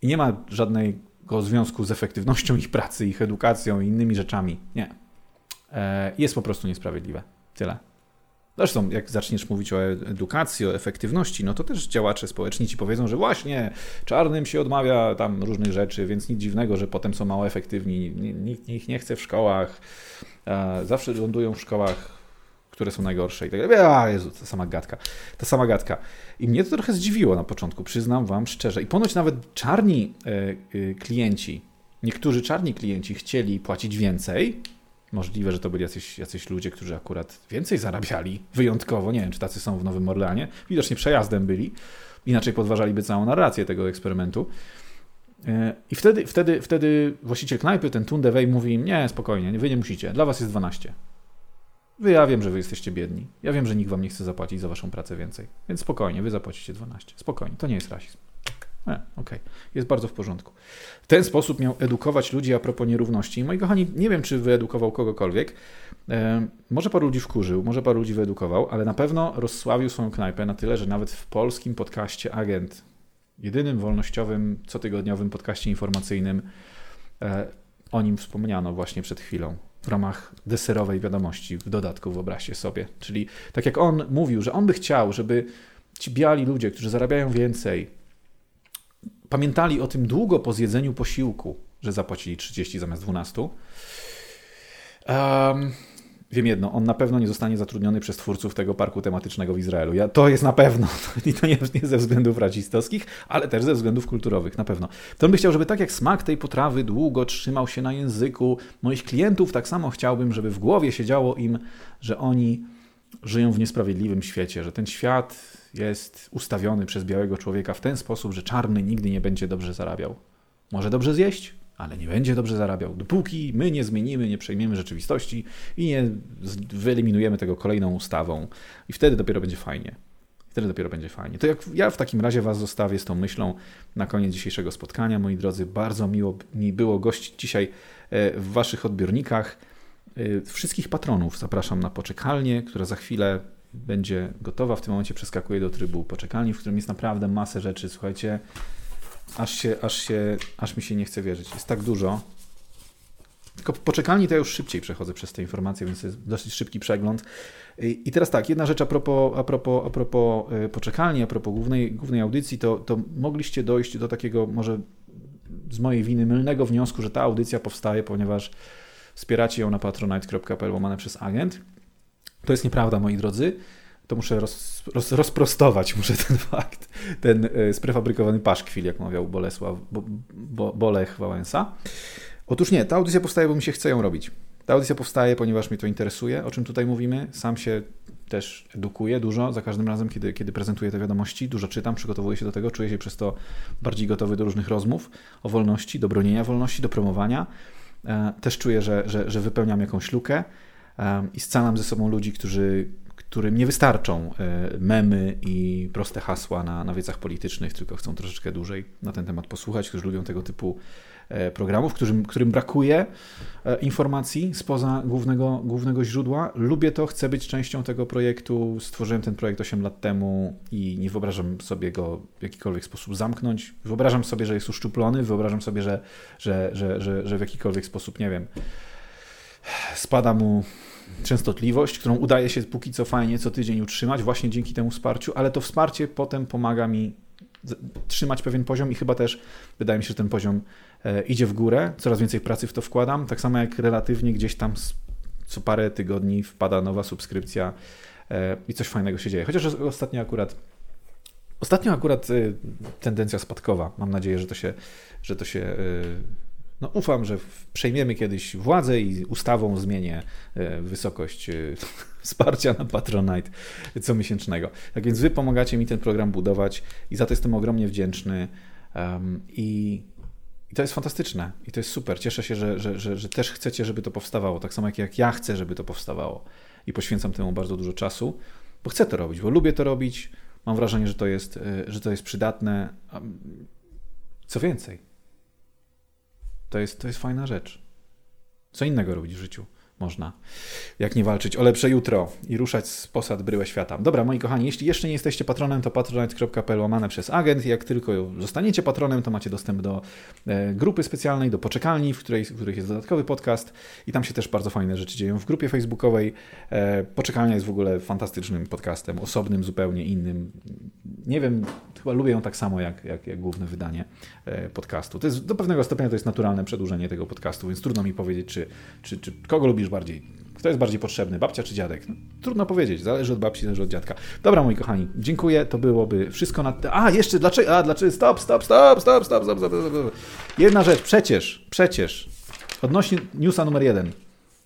I nie ma żadnego związku z efektywnością ich pracy, ich edukacją i innymi rzeczami. Nie. E, jest po prostu niesprawiedliwe. Tyle. Zresztą, jak zaczniesz mówić o edukacji, o efektywności, no to też działacze społeczni ci powiedzą, że właśnie czarnym się odmawia tam różnych rzeczy, więc nic dziwnego, że potem są mało efektywni. Nikt ich nie chce w szkołach. E, zawsze lądują w szkołach które są najgorsze i tak dalej. A Jezu, ta sama gadka. Ta sama gadka. I mnie to trochę zdziwiło na początku, przyznam wam szczerze. I ponoć nawet czarni e, e, klienci, niektórzy czarni klienci chcieli płacić więcej. Możliwe, że to byli jacyś, jacyś ludzie, którzy akurat więcej zarabiali, wyjątkowo. Nie wiem, czy tacy są w Nowym Orleanie. Widocznie przejazdem byli. Inaczej podważaliby całą narrację tego eksperymentu. E, I wtedy, wtedy, wtedy właściciel knajpy, ten Tundewey, mówi im, nie, spokojnie, wy nie musicie, dla was jest 12. Wy, ja wiem, że wy jesteście biedni. Ja wiem, że nikt wam nie chce zapłacić za waszą pracę więcej. Więc spokojnie, wy zapłacicie 12. Spokojnie, to nie jest rasizm. E, okej, okay. jest bardzo w porządku. W ten sposób miał edukować ludzi a propos nierówności. Moi kochani, nie wiem, czy wyedukował kogokolwiek. E, może paru ludzi wkurzył, może paru ludzi wyedukował, ale na pewno rozsławił swoją knajpę na tyle, że nawet w polskim podcaście Agent, jedynym wolnościowym, cotygodniowym podcaście informacyjnym, e, o nim wspomniano właśnie przed chwilą w ramach deserowej wiadomości w dodatku, wyobraźcie sobie. Czyli tak jak on mówił, że on by chciał, żeby ci biali ludzie, którzy zarabiają więcej, pamiętali o tym długo po zjedzeniu posiłku, że zapłacili 30 zamiast 12. Um, wiem jedno, on na pewno nie zostanie zatrudniony przez twórców tego parku tematycznego w Izraelu. Ja, to jest na pewno. I to nie, nie ze względów rasistowskich, ale też ze względów kulturowych, na pewno. To on by chciał, żeby tak jak smak tej potrawy długo trzymał się na języku moich klientów, tak samo chciałbym, żeby w głowie siedziało im, że oni żyją w niesprawiedliwym świecie, że ten świat jest ustawiony przez białego człowieka w ten sposób, że czarny nigdy nie będzie dobrze zarabiał. Może dobrze zjeść, ale nie będzie dobrze zarabiał, dopóki my nie zmienimy, nie przejmiemy rzeczywistości i nie wyeliminujemy tego kolejną ustawą. I wtedy dopiero będzie fajnie. Wtedy dopiero będzie fajnie. To jak ja w takim razie Was zostawię z tą myślą na koniec dzisiejszego spotkania. Moi drodzy, bardzo miło mi było gościć dzisiaj e, w Waszych odbiornikach. E, wszystkich patronów zapraszam na poczekalnię, która za chwilę będzie gotowa. W tym momencie przeskakuję do trybu poczekalni, w którym jest naprawdę masę rzeczy. Słuchajcie, aż, się, aż, się, aż mi się nie chce wierzyć. Jest tak dużo. Tylko po poczekalni to ja już szybciej przechodzę przez te informacje, więc jest dosyć szybki przegląd. I teraz tak, jedna rzecz a propos, a propos, a propos e, poczekalni, a propos głównej, głównej audycji, to, to mogliście dojść do takiego może z mojej winy mylnego wniosku, że ta audycja powstaje, ponieważ wspieracie ją na patronite.pl łamane przez agent. To jest nieprawda, moi drodzy. To muszę roz, roz, rozprostować, muszę ten fakt, ten e, sprefabrykowany paszkwil, jak mawiał Bolesław, Bo, Bo, Bolech Wałęsa. Otóż nie, ta audycja powstaje, bo mi się chce ją robić. Ta audycja powstaje, ponieważ mnie to interesuje, o czym tutaj mówimy. Sam się też edukuję dużo za każdym razem, kiedy, kiedy prezentuję te wiadomości. Dużo czytam, przygotowuję się do tego, czuję się przez to bardziej gotowy do różnych rozmów o wolności, do bronienia wolności, do promowania. E, też czuję, że, że, że wypełniam jakąś lukę e, i scalam ze sobą ludzi, którzy, którym nie wystarczą e, memy i proste hasła na, na wiecach politycznych, tylko chcą troszeczkę dłużej na ten temat posłuchać, którzy lubią tego typu E, programów, którym, którym brakuje e, informacji spoza głównego, głównego źródła. Lubię to, chcę być częścią tego projektu. Stworzyłem ten projekt 8 lat temu i nie wyobrażam sobie go w jakikolwiek sposób zamknąć. Wyobrażam sobie, że jest uszczuplony, wyobrażam sobie, że, że, że, że, że w jakikolwiek sposób, nie wiem, spada mu częstotliwość, którą udaje się póki co fajnie co tydzień utrzymać, właśnie dzięki temu wsparciu, ale to wsparcie potem pomaga mi trzymać pewien poziom i chyba też wydaje mi się, że ten poziom e, idzie w górę, coraz więcej pracy w to wkładam, tak samo jak relatywnie gdzieś tam co parę tygodni wpada nowa subskrypcja e, i coś fajnego się dzieje. Chociaż ostatnio akurat ostatnio akurat e, tendencja spadkowa. Mam nadzieję, że to się, że to się no ufam, że przejmiemy kiedyś władzę i ustawą zmienię wysokość wsparcia na Patronite comiesięcznego. Tak więc wy pomagacie mi ten program budować i za to jestem ogromnie wdzięczny um, i, i to jest fantastyczne i to jest super. Cieszę się, że, że, że, że też chcecie, żeby to powstawało, tak samo jak, jak ja chcę, żeby to powstawało i poświęcam temu bardzo dużo czasu, bo chcę to robić, bo lubię to robić. Mam wrażenie, że to jest, e, że to jest przydatne. Co więcej, to jest, to jest fajna rzecz. Co innego robić w życiu można, jak nie walczyć o lepsze jutro i ruszać z posad bryłę świata. Dobra, moi kochani, jeśli jeszcze nie jesteście patronem, to patronite.pl łamane przez agent. Jak tylko zostaniecie patronem, to macie dostęp do e, grupy specjalnej, do poczekalni, w której, w której jest dodatkowy podcast i tam się też bardzo fajne rzeczy dzieją. W grupie facebookowej e, poczekalnia jest w ogóle fantastycznym podcastem, osobnym, zupełnie innym. Nie wiem, chyba lubię ją tak samo jak, jak, jak główne wydanie e, podcastu. To jest, do pewnego stopnia to jest naturalne przedłużenie tego podcastu, więc trudno mi powiedzieć, czy, czy, czy kogo lubisz bardziej. Kto jest bardziej potrzebny, babcia czy dziadek? No, trudno powiedzieć, zależy od babci, zależy od dziadka. Dobra, moi kochani, dziękuję, to byłoby wszystko na... A, jeszcze, dlaczego? A, dlaczego? Stop, stop, stop, stop, stop, stop, stop, stop. Jedna rzecz, przecież, przecież, odnośnie newsa numer jeden.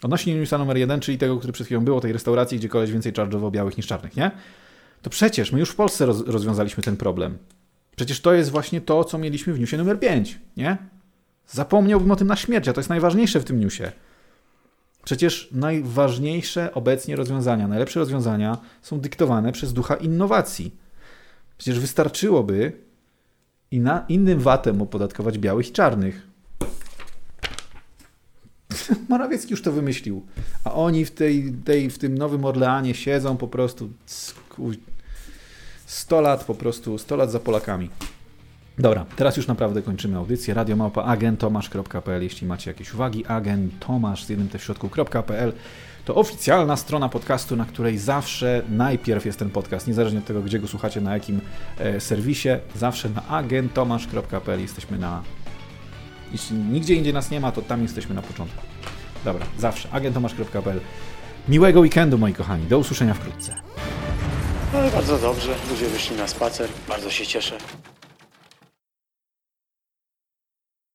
Odnośnie newsa numer jeden, czyli tego, który przed chwilą było, tej restauracji, gdzie koleś więcej charge'ował białych niż czarnych, nie? To przecież my już w Polsce roz, rozwiązaliśmy ten problem. Przecież to jest właśnie to, co mieliśmy w newsie numer 5, nie? Zapomniałbym o tym na śmierć, a to jest najważniejsze w tym newsie. Przecież najważniejsze obecnie rozwiązania, najlepsze rozwiązania są dyktowane przez ducha innowacji. Przecież wystarczyłoby i na innym watem opodatkować białych i czarnych. Morawiecki już to wymyślił. A oni w, tej, tej, w tym Nowym Orleanie siedzą po prostu 100 lat po prostu, 100 lat za Polakami. Dobra, teraz już naprawdę kończymy audycję. Radio Małpa agentomasz.pl. Jeśli macie jakieś uwagi, agentomasz z jednym te w środku.pl to oficjalna strona podcastu, na której zawsze najpierw jest ten podcast, niezależnie od tego, gdzie go słuchacie, na jakim e, serwisie, zawsze na agentomasz.pl jesteśmy na... Jeśli nigdzie indziej nas nie ma, to tam jesteśmy na początku. Dobra, zawsze agentomasz.pl. Miłego weekendu, moi kochani. Do usłyszenia wkrótce. No bardzo dobrze, ludzie wyszli na spacer, bardzo się cieszę.